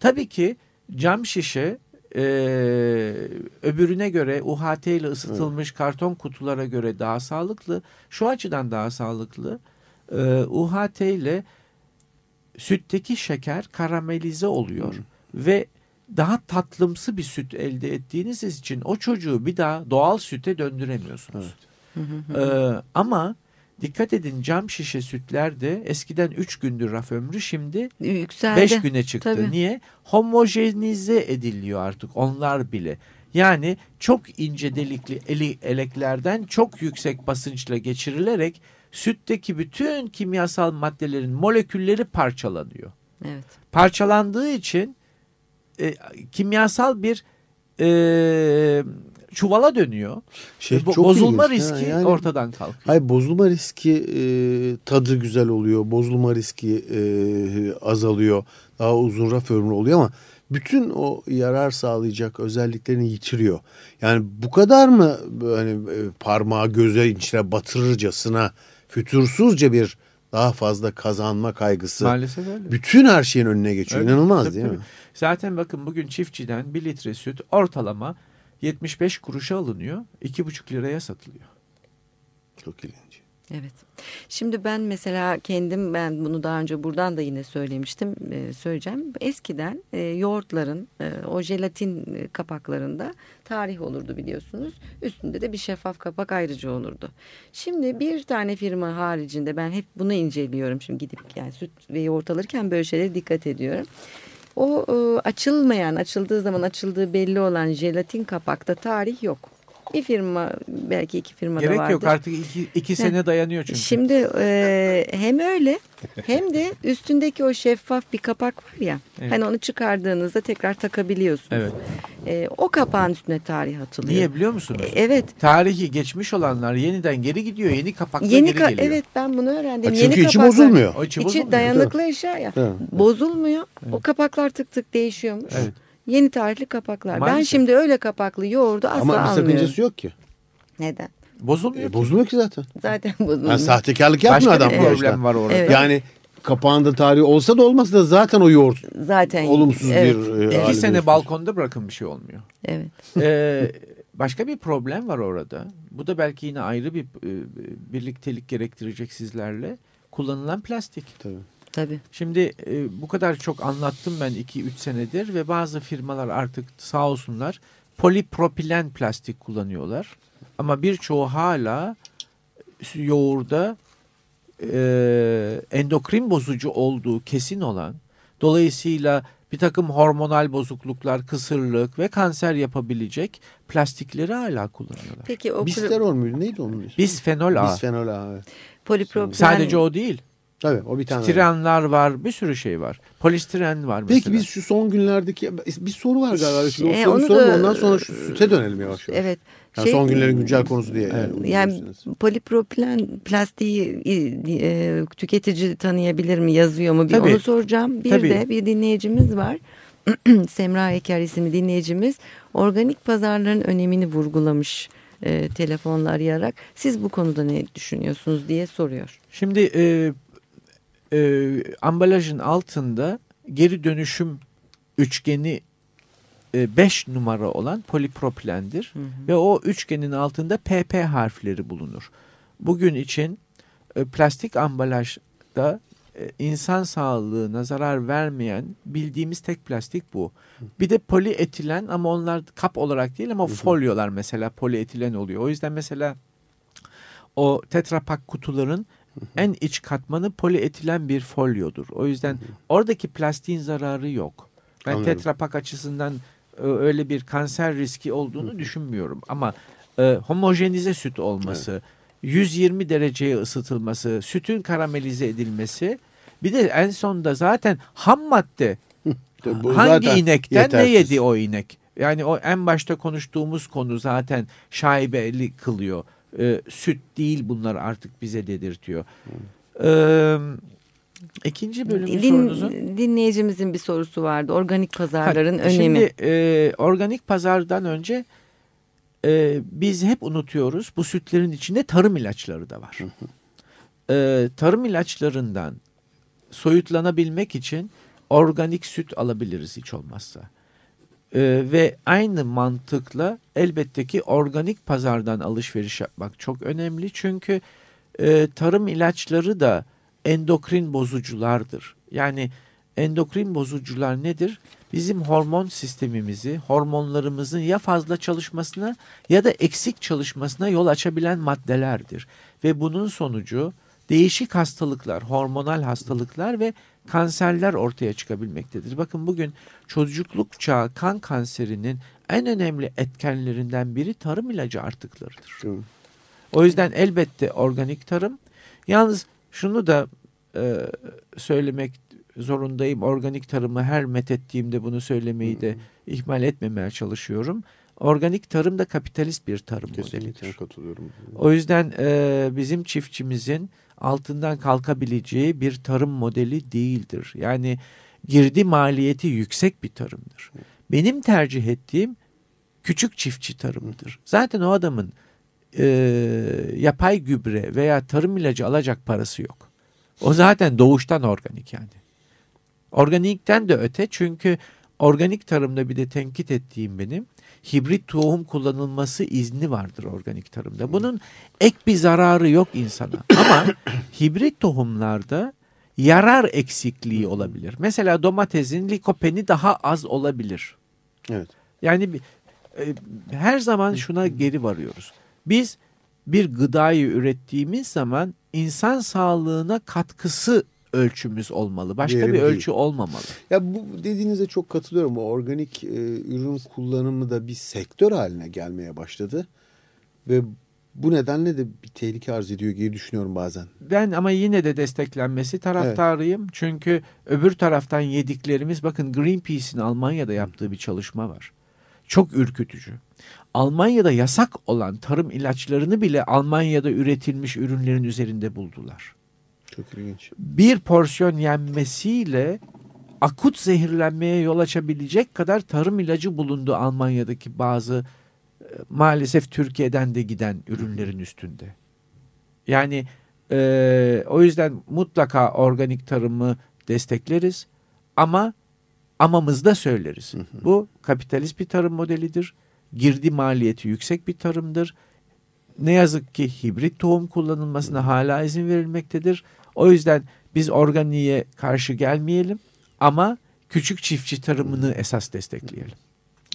Tabii ki cam şişe e, öbürüne göre UHT ile ısıtılmış karton kutulara göre daha sağlıklı. Şu açıdan daha sağlıklı. E, UHT ile sütteki şeker karamelize oluyor ve daha tatlımsı bir süt elde ettiğiniz için o çocuğu bir daha doğal süte döndüremiyorsunuz. Evet. Ee, ama Dikkat edin cam şişe sütlerde eskiden 3 gündür raf ömrü şimdi Yükseldi. 5 güne çıktı. Tabii. Niye? Homojenize ediliyor artık onlar bile. Yani çok ince delikli eli, eleklerden çok yüksek basınçla geçirilerek sütteki bütün kimyasal maddelerin molekülleri parçalanıyor. Evet. Parçalandığı için e, kimyasal bir e, çuvala dönüyor. Şey Bo- çok bozulma ilginç. Ha, riski yani- ortadan kalkıyor. Hayır bozulma riski e, tadı güzel oluyor. Bozulma riski e, azalıyor. Daha uzun raf ömrü oluyor ama bütün o yarar sağlayacak özelliklerini yitiriyor. Yani bu kadar mı hani e, parmağı göze içine batırırcasına fütursuzca bir daha fazla kazanma kaygısı Maalesef öyle. bütün her şeyin önüne geçiyor. Öyle. İnanılmaz Tabii, değil tabii. mi? Zaten bakın bugün çiftçiden bir litre süt ortalama 75 kuruşa alınıyor. 2,5 liraya satılıyor. Çok ilginç. Evet. Şimdi ben mesela kendim ben bunu daha önce buradan da yine söylemiştim e, söyleyeceğim. Eskiden e, yoğurtların e, o jelatin kapaklarında tarih olurdu biliyorsunuz. Üstünde de bir şeffaf kapak ayrıca olurdu. Şimdi bir tane firma haricinde ben hep bunu inceliyorum. Şimdi gidip yani süt ve yoğurt alırken böyle şeylere dikkat ediyorum. O e, açılmayan, açıldığı zaman açıldığı belli olan jelatin kapakta tarih yok. Bir firma belki iki firmada Gerek vardır. yok artık iki, iki sene dayanıyor çünkü. Şimdi e, hem öyle hem de üstündeki o şeffaf bir kapak var ya. Evet. Hani onu çıkardığınızda tekrar takabiliyorsunuz. Evet. E, o kapağın üstüne tarih atılıyor. Niye biliyor musunuz? E, evet. Tarihi geçmiş olanlar yeniden geri gidiyor. Yeni kapakla Yeni geri ka- geliyor. evet ben bunu öğrendim. Ha, Yeni çünkü içi kapaklar- bozulmuyor. O içi İçi bozulmuyor. dayanıklı eşya ya. Evet. Bozulmuyor. O kapaklar tık tık değişiyormuş. Evet. Yeni tarihli kapaklar. Ben Maalesef. şimdi öyle kapaklı yoğurdu asla Ama bir almıyorum. sakıncası yok ki. Neden? Bozulmuyor. E, bozulmuyor ki zaten. Zaten bozulmuyor. Yani sahtekarlık yapmıyor Başka adam bir bu problem var orada. Evet. Yani kapağında tarihi olsa da olmasa da zaten o yoğurt Zaten olumsuz evet. bir e, İki sene dönüşmüş. balkonda bırakın bir şey olmuyor. Evet. Ee, başka bir problem var orada. Bu da belki yine ayrı bir e, birliktelik gerektirecek sizlerle. Kullanılan plastik. Tabii. Tabii. Şimdi e, bu kadar çok anlattım ben 2-3 senedir ve bazı firmalar artık sağ olsunlar polipropilen plastik kullanıyorlar. Ama birçoğu hala yoğurda e, endokrin bozucu olduğu kesin olan dolayısıyla bir takım hormonal bozukluklar, kısırlık ve kanser yapabilecek plastikleri hala kullanıyorlar. Peki o Bisterol muydu? Neydi onun ismi? Bisfenol A. Bisfenol A. Evet. polipropilen Sadece o değil. Tabii o bir tane. Stirenler var, bir sürü şey var. Polistiren var mesela. Peki biz şu son günlerdeki bir soru var galiba. Şimdi soruyu onu soralım, da- ondan sonra şu süte dönelim yavaş yavaş. Evet. Yani Şey- son günlerin güncel konusu diye. Yani, Yani uyguluyorsunuz. polipropilen plastiği e, tüketici tanıyabilir mi yazıyor mu bir Tabii. onu soracağım. Bir Tabii. de bir dinleyicimiz var. Semra Eker isimli dinleyicimiz organik pazarların önemini vurgulamış e, telefonla arayarak. Siz bu konuda ne düşünüyorsunuz diye soruyor. Şimdi e, e, ambalajın altında geri dönüşüm üçgeni 5 numara olan polipropilendir. Ve o üçgenin altında PP harfleri bulunur. Bugün için e, plastik ambalajda e, insan sağlığına zarar vermeyen bildiğimiz tek plastik bu. Bir de polietilen ama onlar kap olarak değil ama folyolar mesela polietilen oluyor. O yüzden mesela o tetrapak kutuların en iç katmanı polietilen bir folyodur. O yüzden oradaki plastiğin zararı yok. Ben Anladım. tetrapak açısından e, öyle bir kanser riski olduğunu düşünmüyorum. Ama e, homojenize süt olması, 120 dereceye ısıtılması, sütün karamelize edilmesi, bir de en sonunda zaten ham madde bu hangi inekten ne yetersiz. yedi o inek? Yani o en başta konuştuğumuz konu zaten şaibeli kılıyor. Ee, süt değil bunlar artık bize dedirtiyor. Ee, ikinci bölümün Din- sorunuzu. dinleyicimizin bir sorusu vardı. Organik pazarların Ha, önemi. Şimdi e, organik pazardan önce e, biz hep unutuyoruz bu sütlerin içinde tarım ilaçları da var. E, tarım ilaçlarından soyutlanabilmek için organik süt alabiliriz hiç olmazsa. E, ve aynı mantıkla elbette ki organik pazardan alışveriş yapmak çok önemli. Çünkü e, tarım ilaçları da endokrin bozuculardır. Yani endokrin bozucular nedir? bizim hormon sistemimizi, hormonlarımızın ya fazla çalışmasına ya da eksik çalışmasına yol açabilen maddelerdir. Ve bunun sonucu değişik hastalıklar, hormonal hastalıklar ve kanserler ortaya çıkabilmektedir. Bakın bugün çocukluk çağı kan kanserinin en önemli etkenlerinden biri tarım ilacı artıklarıdır. O yüzden elbette organik tarım. Yalnız şunu da e, söylemek zorundayım. Organik tarımı her methettiğimde bunu söylemeyi de ihmal etmemeye çalışıyorum. Organik tarım da kapitalist bir tarım Kesinlikle modelidir. katılıyorum. O yüzden e, bizim çiftçimizin altından kalkabileceği bir tarım modeli değildir. Yani girdi maliyeti yüksek bir tarımdır. Benim tercih ettiğim küçük çiftçi tarımıdır. Zaten o adamın e, yapay gübre veya tarım ilacı alacak parası yok. O zaten doğuştan organik yani. Organikten de öte çünkü organik tarımda bir de tenkit ettiğim benim hibrit tohum kullanılması izni vardır organik tarımda. Bunun ek bir zararı yok insana. Ama hibrit tohumlarda yarar eksikliği olabilir. Mesela domatesin likopeni daha az olabilir. Evet. Yani e, her zaman şuna geri varıyoruz. Biz bir gıdayı ürettiğimiz zaman insan sağlığına katkısı ölçümüz olmalı. Başka Verim bir değil. ölçü olmamalı. Ya bu dediğinize çok katılıyorum. O organik e, ürün kullanımı da bir sektör haline gelmeye başladı. Ve bu nedenle de bir tehlike arz ediyor diye düşünüyorum bazen. Ben ama yine de desteklenmesi taraftarıyım. Çünkü öbür taraftan yediklerimiz bakın Greenpeace'in Almanya'da yaptığı bir çalışma var. Çok ürkütücü. Almanya'da yasak olan tarım ilaçlarını bile Almanya'da üretilmiş ürünlerin üzerinde buldular. Çok ilginç. Bir porsiyon yenmesiyle akut zehirlenmeye yol açabilecek kadar tarım ilacı bulundu Almanya'daki bazı e, maalesef Türkiye'den de giden ürünlerin üstünde. Yani e, o yüzden mutlaka organik tarımı destekleriz ama amamızda söyleriz. Bu kapitalist bir tarım modelidir. Girdi maliyeti yüksek bir tarımdır. Ne yazık ki hibrit tohum kullanılmasına hala izin verilmektedir. O yüzden biz organiğe karşı gelmeyelim ama küçük çiftçi tarımını esas destekleyelim.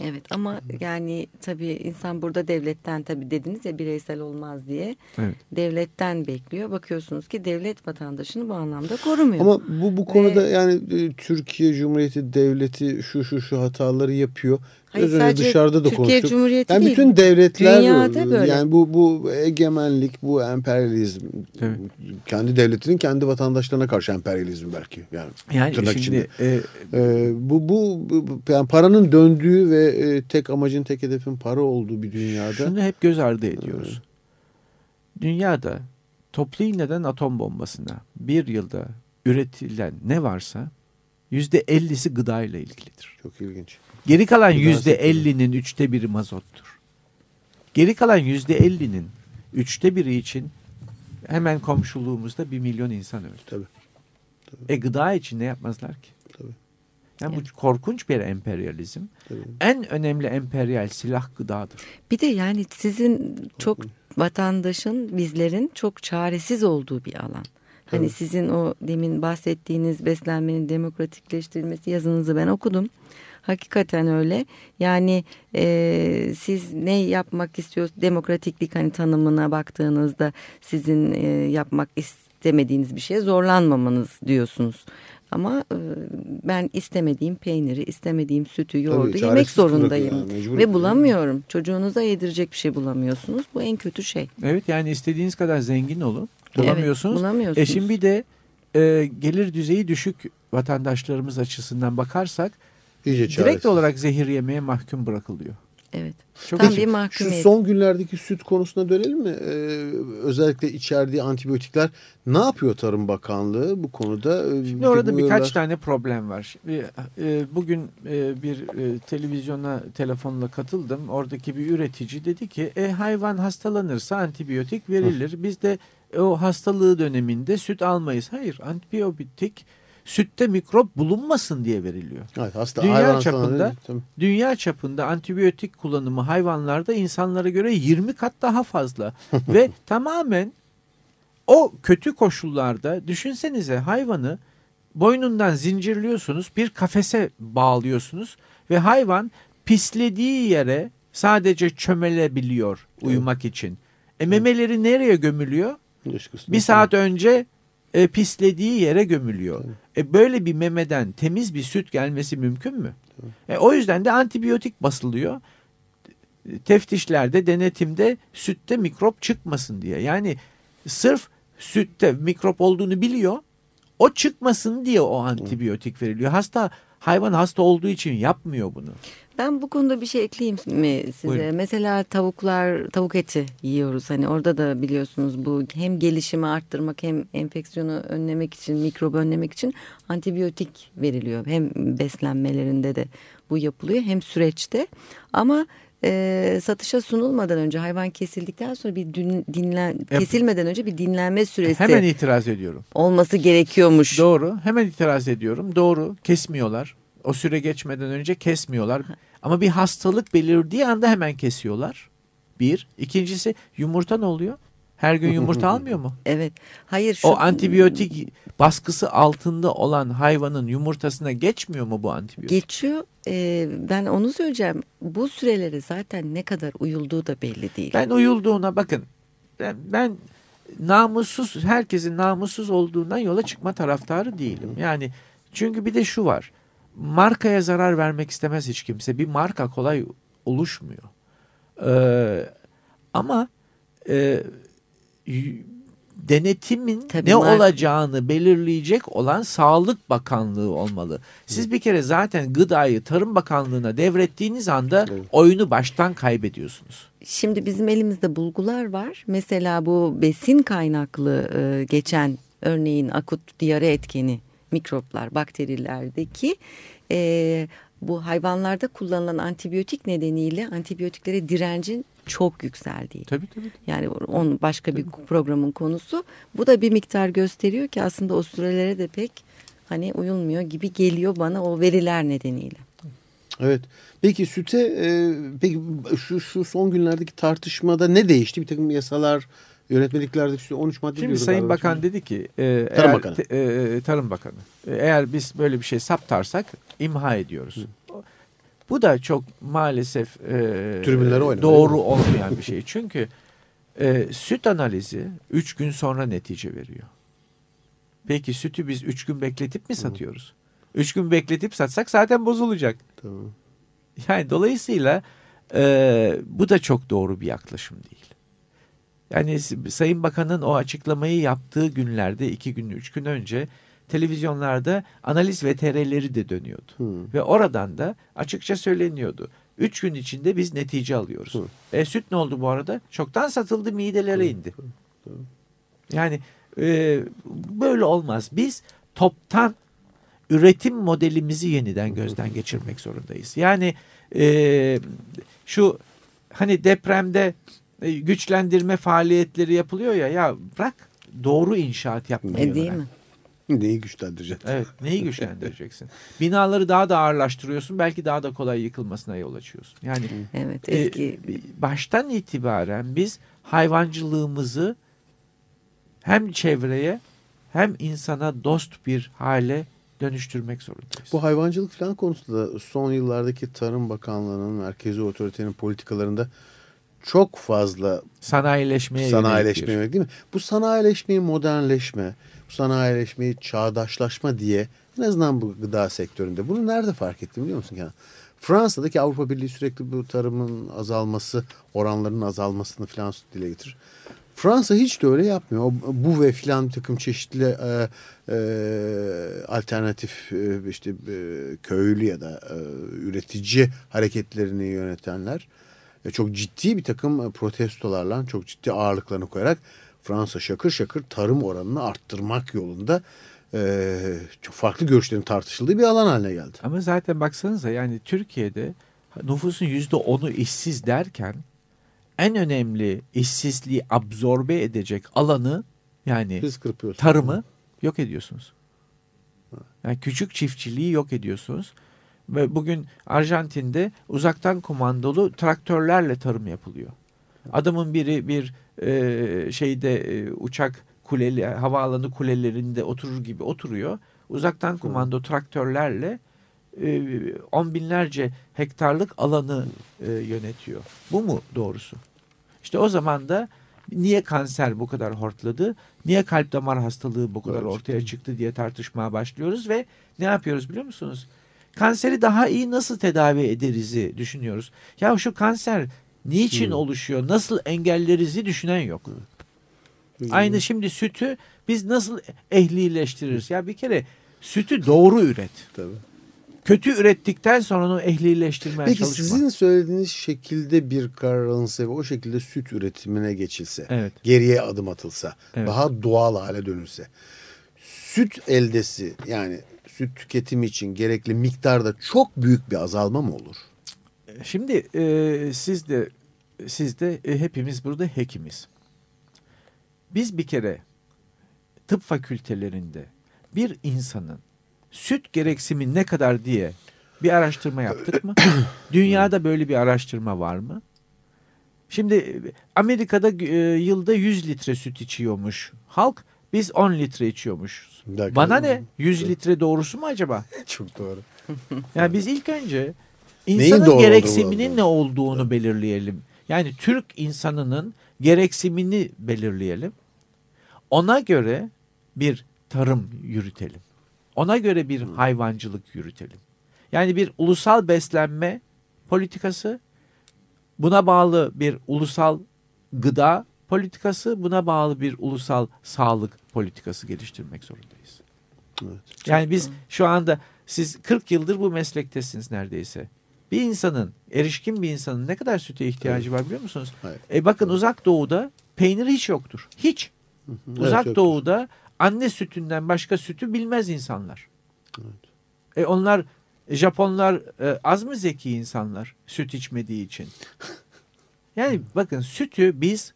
Evet ama yani tabii insan burada devletten tabii dediniz ya bireysel olmaz diye. Evet. Devletten bekliyor. Bakıyorsunuz ki devlet vatandaşını bu anlamda korumuyor. Ama bu bu konuda Ve- yani e, Türkiye Cumhuriyeti devleti şu şu şu hataları yapıyor. Hayır, sadece dışarıda da Türkiye konuştuk. Cumhuriyeti Yani değil. bütün devletler Dünyada böyle. yani bu bu egemenlik, bu emperyalizm Evet. kendi devletinin kendi vatandaşlarına karşı emperyalizm belki yani. Yani Tırnak şimdi içinde. e, Ee, bu, bu bu- yani paranın döndüğü ve e, tek amacın tek hedefin para olduğu bir dünyada şunu hep göz ardı ediyoruz. Dünyada toplu iğneden atom bombasına bir yılda üretilen ne varsa yüzde ellisi gıda ile ilgilidir. çok ilginç. Geri kalan yüzde ellinin üçte biri mazottur. Geri kalan yüzde ellinin üçte biri için hemen komşuluğumuzda bir milyon insan öldü. Tabii. E gıda için ne yapmazlar ki? Tabii. Yani bu korkunç bir emperyalizm. Tabii. En önemli emperyal silah gıdadır. Bir de yani sizin çok vatandaşın bizlerin çok çaresiz olduğu bir alan. Hani Tabii. sizin o demin bahsettiğiniz beslenmenin demokratikleştirilmesi yazınızı ben okudum. Hakikaten öyle. Yani e, siz ne yapmak istiyorsunuz? Demokratiklik hani tanımına baktığınızda sizin e, yapmak istemediğiniz bir şeye zorlanmamanız diyorsunuz. Ama e, ben istemediğim peyniri, istemediğim sütü, yoğurdu yemek çaresiz zorundayım. yani. Ve bulamıyorum. Çocuğunuza yedirecek bir şey bulamıyorsunuz. Bu en kötü şey. Evet yani istediğiniz kadar zengin olun. Evet, Bulamıyorsunuz. bulamıyorsunuz. E şimdi bir de e, gelir düzeyi düşük vatandaşlarımız açısından bakarsak İyice direkt çaresiz. olarak zehir yemeye mahkum bırakılıyor. Evet. Çok Tam bir Şu mahkumiyet. son günlerdeki süt konusuna dönelim mi? Ee, özellikle içerdiği antibiyotikler ne yapıyor Tarım Bakanlığı bu konuda? Ee, Şimdi orada bu birkaç yıllar- tane problem var. Şimdi, e, bugün e, bir e, televizyona telefonla katıldım. Oradaki bir üretici dedi ki e, hayvan hastalanırsa antibiyotik verilir. Biz de o hastalığı döneminde süt almayız. Hayır antibiyotik sütte mikrop bulunmasın diye veriliyor. Evet, hasta, Dünya çapında- Tabii. Dünya çapında antibiyotik kullanımı hayvanlarda insanlara göre 20 kat daha fazla. Ve tamamen o kötü koşullarda düşünsenize hayvanı boynundan zincirliyorsunuz, bir kafese bağlıyorsunuz ve hayvan pislediği yere sadece çömelebiliyor uyumak için. E memeleri nereye gömülüyor? Bir saat önce e, pislediği yere gömülüyor. E, böyle bir memeden temiz bir süt gelmesi mümkün mü? E, o yüzden de antibiyotik basılıyor. Teftişlerde, denetimde sütte mikrop çıkmasın diye. Yani sırf sütte mikrop olduğunu biliyor. O çıkmasın diye o antibiyotik veriliyor. Hasta hayvan hasta olduğu için yapmıyor bunu. Ben bu konuda bir şey ekleyeyim mi size? Buyurun. Mesela tavuklar, tavuk eti yiyoruz. Hani orada da biliyorsunuz bu hem gelişimi arttırmak hem enfeksiyonu önlemek için, mikrobu önlemek için antibiyotik veriliyor. Hem beslenmelerinde de bu yapılıyor hem süreçte. Ama e, satışa sunulmadan önce hayvan kesildikten sonra bir dün, dinlen, kesilmeden önce bir dinlenme süresi Hemen itiraz ediyorum. olması gerekiyormuş. Doğru. Hemen itiraz ediyorum. Doğru. Kesmiyorlar. O süre geçmeden önce kesmiyorlar. Ama bir hastalık belirdiği anda hemen kesiyorlar. Bir. İkincisi yumurta ne oluyor? Her gün yumurta almıyor mu? Evet. Hayır şu O antibiyotik baskısı altında olan hayvanın yumurtasına geçmiyor mu bu antibiyotik? Geçiyor. Ee, ben onu söyleyeceğim. Bu sürelere zaten ne kadar uyulduğu da belli değil. Ben uyulduğuna bakın. Ben, ben namussuz, herkesin namussuz olduğundan yola çıkma taraftarı değilim. Yani çünkü bir de şu var. Markaya zarar vermek istemez hiç kimse. Bir marka kolay oluşmuyor. Ee, ama e, denetimin Tabii ne marka- olacağını belirleyecek olan Sağlık Bakanlığı olmalı. Siz bir kere zaten gıdayı Tarım Bakanlığı'na devrettiğiniz anda oyunu baştan kaybediyorsunuz. Şimdi bizim elimizde bulgular var. Mesela bu besin kaynaklı e, geçen örneğin akut diyare etkeni mikroplar, bakterilerdeki e, bu hayvanlarda kullanılan antibiyotik nedeniyle antibiyotiklere direncin çok yükseldiği. Tabii tabii. Yani onun başka bir programın konusu. Bu da bir miktar gösteriyor ki aslında o sürelere de pek hani uyulmuyor gibi geliyor bana o veriler nedeniyle. Evet. Peki süte e, peki şu şu son günlerdeki tartışmada ne değişti? Bir takım yasalar, yönetmeliklerdeki süte 13 madde Şimdi Sayın galiba. Bakan dedi ki e, Tarım eğer, Bakanı. te- e, Tarım Bakanı e, eğer biz böyle bir şey saptarsak imha ediyoruz. Bu da çok maalesef e, Tribünlere oynadı, doğru olmayan bir şey. Çünkü e, süt analizi 3 gün sonra netice veriyor. Peki sütü biz 3 gün bekletip mi satıyoruz? 3 gün bekletip satsak zaten bozulacak. Tamam. Yani dolayısıyla e, bu da çok doğru bir yaklaşım değil. Yani Sayın Bakan'ın o açıklamayı yaptığı günlerde iki gün, üç gün önce televizyonlarda analiz VTR'leri de dönüyordu. Hı. Ve oradan da açıkça söyleniyordu. Üç gün içinde biz netice alıyoruz. Hı. E, süt ne oldu bu arada? Çoktan satıldı midelere indi. Yani e, böyle olmaz. Biz toptan üretim modelimizi yeniden gözden geçirmek zorundayız. Yani e, şu hani depremde e, güçlendirme faaliyetleri yapılıyor ya ya bırak doğru inşaat yapmayı E, değil mi? Neyi güçlendirecek? Evet neyi güçlendireceksin? Binaları daha da ağırlaştırıyorsun belki daha da kolay yıkılmasına yol açıyorsun. Yani Evet e, eski baştan itibaren biz hayvancılığımızı hem çevreye hem insana dost bir hale dönüştürmek zorundayız. Bu hayvancılık falan konusunda da son yıllardaki Tarım Bakanlığı'nın, merkezi otoritenin politikalarında çok fazla Sanayileşmeye sanayileşme yönelik bir- yönelik değil mi? Bu sanayileşmeyi modernleşme, bu sanayileşmeyi çağdaşlaşma diye en azından bu gıda sektöründe bunu nerede fark ettim biliyor musun Kenan? Fransa'daki Avrupa Birliği sürekli bu tarımın azalması, oranların azalmasını falan dile getirir. Fransa hiç de öyle yapmıyor. Bu ve filan takım çeşitli e, e, alternatif e, işte e, köylü ya da e, üretici hareketlerini yönetenler e, çok ciddi bir takım protestolarla çok ciddi ağırlıklarını koyarak Fransa şakır şakır tarım oranını arttırmak yolunda e, çok farklı görüşlerin tartışıldığı bir alan haline geldi. Ama zaten baksanıza yani Türkiye'de nüfusun yüzde onu işsiz derken en önemli işsizliği absorbe edecek alanı yani tarımı yok ediyorsunuz. Yani küçük çiftçiliği yok ediyorsunuz. Ve bugün Arjantin'de uzaktan kumandolu traktörlerle tarım yapılıyor. Adamın biri bir e, şeyde e, uçak kuleli havaalanı kulelerinde oturur gibi oturuyor. uzaktan kumando traktörlerle e, on binlerce hektarlık alanı e, yönetiyor. Bu mu doğrusu? İşte o zaman da niye kanser bu kadar hortladı, niye kalp damar hastalığı bu kadar ortaya çıktı diye tartışmaya başlıyoruz ve ne yapıyoruz biliyor musunuz? Kanseri daha iyi nasıl tedavi ederizi düşünüyoruz. Ya şu kanser niçin Hmm. oluşuyor, nasıl engellerizi düşünen yok. Aynı şimdi sütü biz nasıl ehlileştiririz? Ya bir kere sütü doğru üret. Tabii. Kötü ürettikten sonra onu ehlileştirmeye Peki çalışma. sizin söylediğiniz şekilde bir karar alınsa ve o şekilde süt üretimine geçilse, Evet. geriye adım atılsa, Evet. daha doğal hale dönülse, süt eldesi yani süt tüketimi için gerekli miktarda çok büyük bir azalma mı olur? Şimdi e, siz de siz de e, hepimiz burada hekimiz. Biz bir kere tıp fakültelerinde bir insanın süt gereksimi ne kadar diye bir araştırma yaptık mı? Dünyada böyle bir araştırma var mı? Şimdi Amerika'da e, yılda 100 litre süt içiyormuş halk. Biz 10 litre içiyormuşuz. Derken- Bana ne? 100 litre doğrusu mu acaba? Çok doğru. Yani biz ilk önce insanın gereksiminin ne olduğunu belirleyelim. Yani Türk insanının gereksimini belirleyelim. Ona göre bir tarım yürütelim. Ona göre bir hayvancılık yürütelim. Yani bir ulusal beslenme politikası, buna bağlı bir ulusal gıda politikası, buna bağlı bir ulusal sağlık politikası geliştirmek zorundayız. Evet. Yani biz şu anda siz 40 yıldır bu meslektesiniz neredeyse. Bir insanın, erişkin bir insanın ne kadar süte ihtiyacı var biliyor musunuz? Hayır. E bakın uzak doğuda peynir hiç yoktur. Hiç. Evet, Uzak yoktur. doğuda anne sütünden başka sütü bilmez insanlar. Evet. E onlar Japonlar e, az mı zeki insanlar süt içmediği için? Yani bakın sütü biz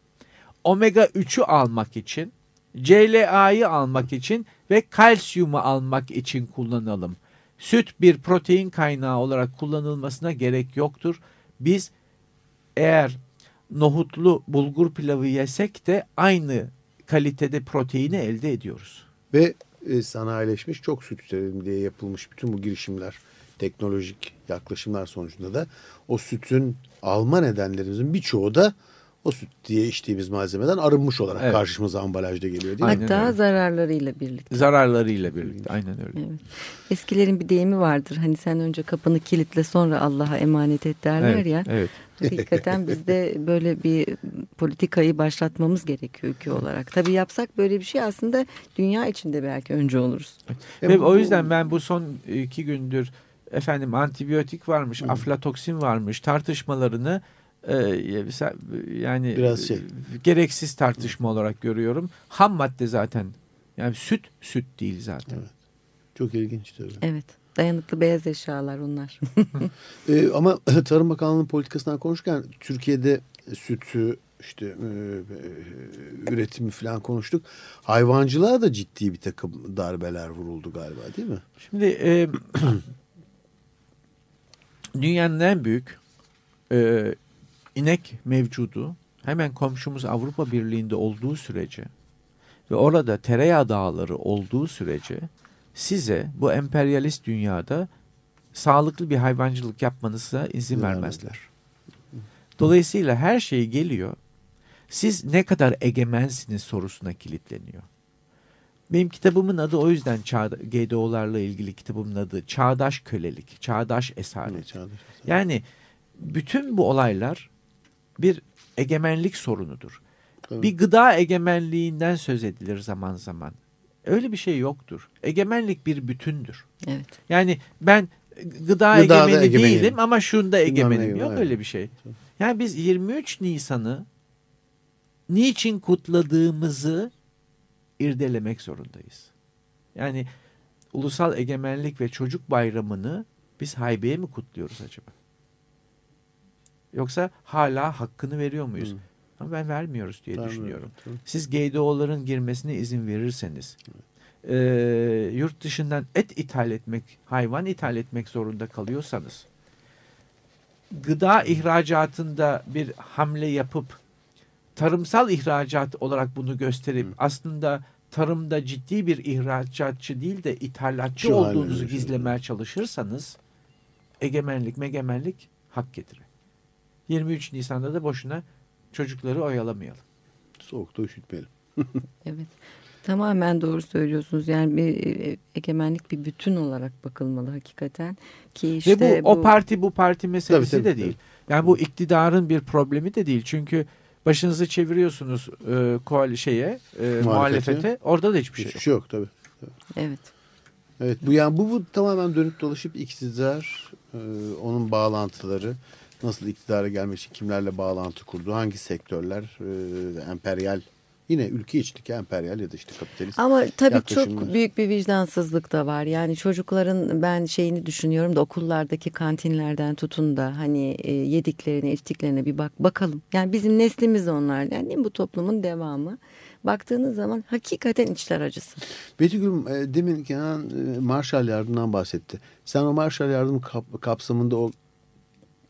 omega 3'ü almak için, CLA'yı almak için ve kalsiyumu almak için kullanalım. Süt bir protein kaynağı olarak kullanılmasına gerek yoktur. Biz eğer nohutlu bulgur pilavı yesek de aynı kalitede proteini elde ediyoruz. Ve e, sanayileşmiş çok süt üretim diye yapılmış bütün bu girişimler, teknolojik yaklaşımlar sonucunda da o sütün alma nedenlerimizin birçoğu da o süt diye içtiğimiz malzemeden arınmış olarak Evet. karşımıza ambalajda geliyor değil mi? Hatta öyle. zararlarıyla birlikte. Zararlarıyla birlikte aynen öyle. Evet. Eskilerin bir deyimi vardır. Hani sen önce kapını kilitle sonra Allah'a emanet et derler Evet, ya. evet. Hakikaten biz de böyle bir politikayı başlatmamız gerekiyor ülke olarak. Tabii yapsak böyle bir şey aslında dünya içinde belki önce oluruz. Ve bu- o yüzden ben bu son iki gündür efendim antibiyotik varmış, aflatoksin varmış tartışmalarını yani Biraz şey. e, gereksiz tartışma olarak görüyorum. Ham madde zaten. Yani süt süt değil zaten. Evet. Çok ilginç tabii. Evet. Dayanıklı beyaz eşyalar onlar. E, ama Tarım Bakanlığı'nın politikasından konuşurken Türkiye'de sütü işte e, e, üretimi falan konuştuk. Hayvancılığa da ciddi bir takım darbeler vuruldu galiba değil mi? Şimdi e, dünyanın en büyük e, inek mevcudu hemen komşumuz Avrupa Birliği'nde olduğu sürece ve orada tereyağı dağları olduğu sürece size bu emperyalist dünyada sağlıklı bir hayvancılık yapmanıza izin Yani. vermezler. Dolayısıyla her şey geliyor. Siz ne kadar egemensiniz sorusuna kilitleniyor. Benim kitabımın adı o yüzden GDO'larla ilgili kitabımın adı Çağdaş Kölelik, Çağdaş Esaret. Evet, Çağdaş. Yani bütün bu olaylar bir egemenlik sorunudur. Tabii. Bir gıda egemenliğinden söz edilir zaman zaman. Öyle bir şey yoktur. Egemenlik bir bütündür. evet. Yani ben gıda Gıdada egemeni egemenim. değilim ama şunda egemenim. egemenim, Yok evet. öyle bir şey. Yani biz 23 Nisan'ı niçin kutladığımızı irdelemek zorundayız. Yani Ulusal Egemenlik ve Çocuk Bayramı'nı biz haybeye mi kutluyoruz acaba? Yoksa hala hakkını veriyor muyuz? Hı. Ama ben vermiyoruz diye Tamam, düşünüyorum. tamam. Siz GDO'ların girmesine izin verirseniz, e, yurt dışından et ithal etmek, hayvan ithal etmek zorunda kalıyorsanız, gıda ihracatında bir hamle yapıp, tarımsal ihracat olarak bunu gösterip, aslında tarımda ciddi bir ihracatçı değil de ithalatçı Şu olduğunuzu gizlemeye çalışırsanız egemenlik megemenlik hak getirir. 23 Nisan'da da boşuna çocukları oyalamayalım. Soğukta üşütmeyelim. Evet. Tamamen doğru söylüyorsunuz. Yani bir e, egemenlik bir bütün olarak bakılmalı hakikaten. Ki işte Ve bu, o parti bu parti meselesi Tabii, tabii, de değil. Yani bu iktidarın bir problemi de değil. Çünkü başınızı çeviriyorsunuz e, koal şeye, e, muhalefete. Orada da hiçbir şey Hiçbir yok. şey yok tabii. Evet. Evet bu yani bu, bu tamamen dönüp dolaşıp iktidar, e, onun bağlantıları, nasıl iktidara gelmek için kimlerle bağlantı kurdu, hangi sektörler, e, emperyal, yine ülke içindeki emperyal ya da işte kapitalist. Ama tabii çok büyük bir vicdansızlık da var. Yani çocukların ben şeyini düşünüyorum da okullardaki kantinlerden tutun da hani e, yediklerine içtiklerine bir bak bakalım. Yani bizim neslimiz onlar. Yani değil mi? bu toplumun devamı. Baktığınız zaman hakikaten içler acısı. Betül'üm e, demin Kenan e, Marshall yardımından bahsetti. Sen o Marshall yardım kap- kapsamında o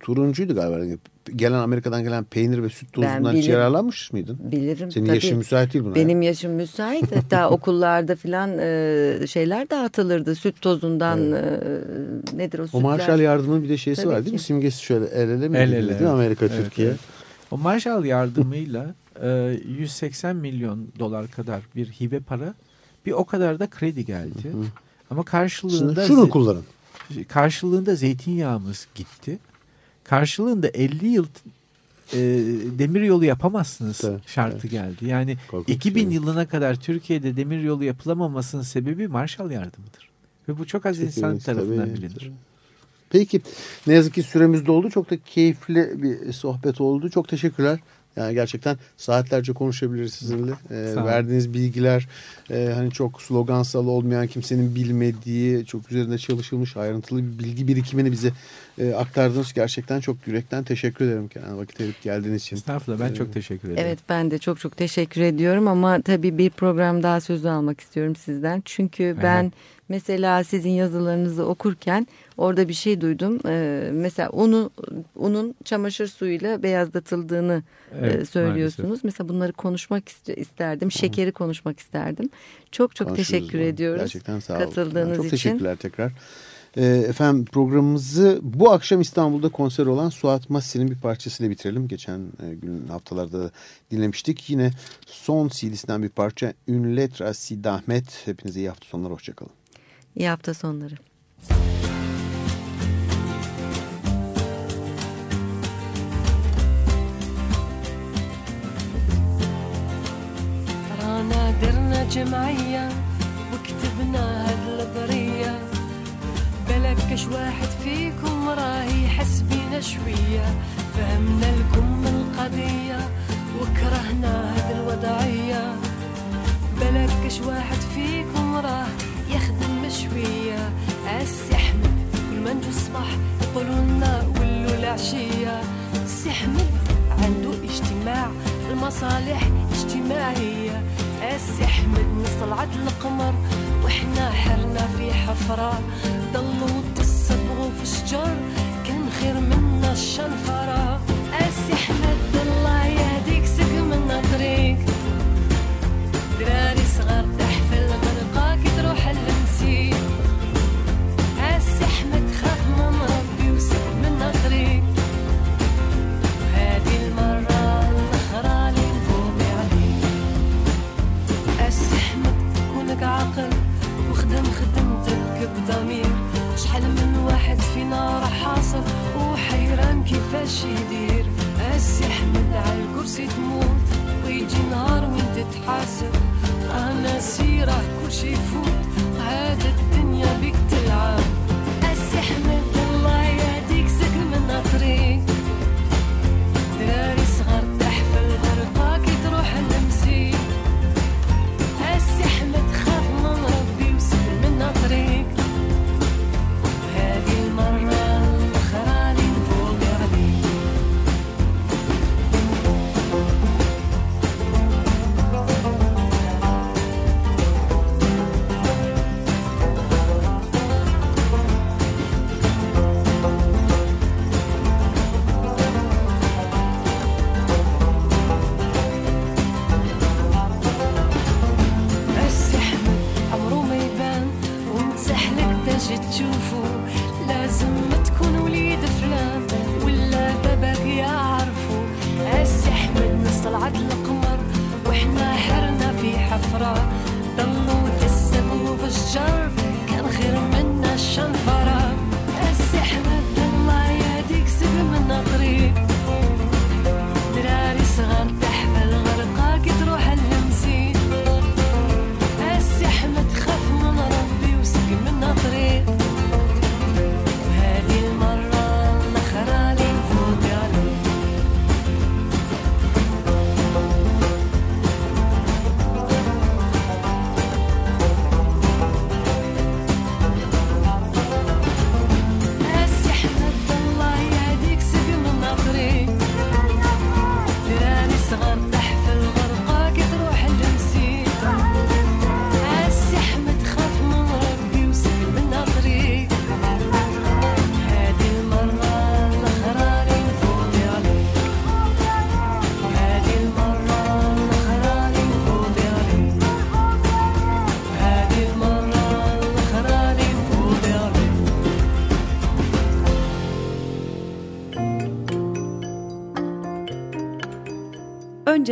turuncuydu galiba. Gelen Amerika'dan gelen peynir ve süt tozundan hiç yararlanmış mıydın? Bilirim. Senin tabii. yaşın müsait değil buna. Benim yaşım müsait. Hatta okullarda filan e, şeyler dağıtılırdı. Süt tozundan e, nedir o sütler? O Marshall yardımının bir de şeysi Tabii var değil mi? Simgesi şöyle el ele mi? El ele, değil mi? Amerika, evet, Türkiye. evet. O Marshall yardımıyla e, 180 milyon dolar kadar bir hibe para bir o kadar da kredi geldi. Ama karşılığında Şunu ze- kullanın. karşılığında zeytinyağımız gitti. Karşılığında 50 yıl e, demir yolu yapamazsınız Tabii, şartı evet. geldi. Yani Korkunç 2000 şey. yılına kadar Türkiye'de demir yolu yapılamamasının sebebi Marshall yardımıdır. Ve bu çok az insan Çekilmiş, tarafından tabii. bilinir. Peki ne yazık ki süremiz doldu. Çok da keyifli bir sohbet oldu. Çok teşekkürler. Yani gerçekten saatlerce konuşabiliriz sizinle. Ee, olun. verdiğiniz bilgiler e, hani çok slogansal olmayan kimsenin bilmediği çok üzerinde çalışılmış ayrıntılı bir bilgi birikimini bize e, aktardınız. Gerçekten çok yürekten teşekkür ederim Kenan vakit ayırıp geldiğiniz için. Estağfurullah ben Ee, çok teşekkür ederim. Evet ben de çok çok teşekkür ediyorum ama tabii bir program daha sözü almak istiyorum sizden. Çünkü ben mesela sizin yazılarınızı okurken orada bir şey duydum. Ee, mesela unu unun çamaşır suyuyla beyazlatıldığını e, Evet, söylüyorsunuz. maalesef. Mesela bunları konuşmak iste- isterdim. Şekeri konuşmak isterdim. Çok çok Konuşuruz teşekkür bunu. ediyoruz. Gerçekten sağ olun. katıldığınız Çok için. teşekkürler tekrar. Ee, efendim programımızı bu akşam İstanbul'da konser olan Suat Massi'nin bir parçasıyla bitirelim. Geçen e, gün haftalarda dinlemiştik. Yine son CD'sinden bir parça Une Lettre à Sid Ahmet. Hepinize iyi hafta sonları. Hoşçakalın. İyi hafta sonları. رانا درنا جمعية وكتبنا هاد البرية بلك كش واحد فيكم راهي يحس بينا شوية. فهمنا لكم القضية وكرهنا هاد الوضعية بلك كش واحد فيكم راه يخدم شوية. السي أحمد كل ما نجو الصباح يقولوا لنا ولوا العشية. السي أحمد عنده اجتماع المصالح اجتماعية السي أحمد نصلعت القمر وإحنا حرنا في حفرة. ضلوا تصبغوا في الشجر كان خير منا الشنفرة. السي أحمد الله يهديك بضمير شحال من واحد فينا راح حاصل وحيران كيفاش يدير. السي أحمد على الكرسي تموت ويجي نهار وين تتحاسب أنا سيرة كلشي يفوت. هاد الدنيا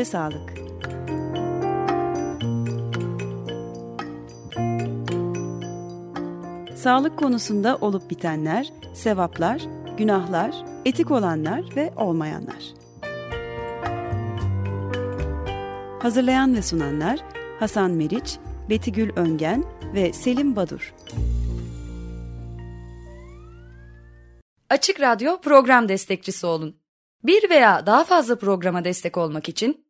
Önce sağlık. Sağlık konusunda olup bitenler, sevaplar, günahlar, etik olanlar ve olmayanlar. Hazırlayan ve sunanlar Hasan Meriç, Betigül Öngen ve Selim Badur. Açık Radyo program destekçisi olun. Bir veya daha fazla programa destek olmak için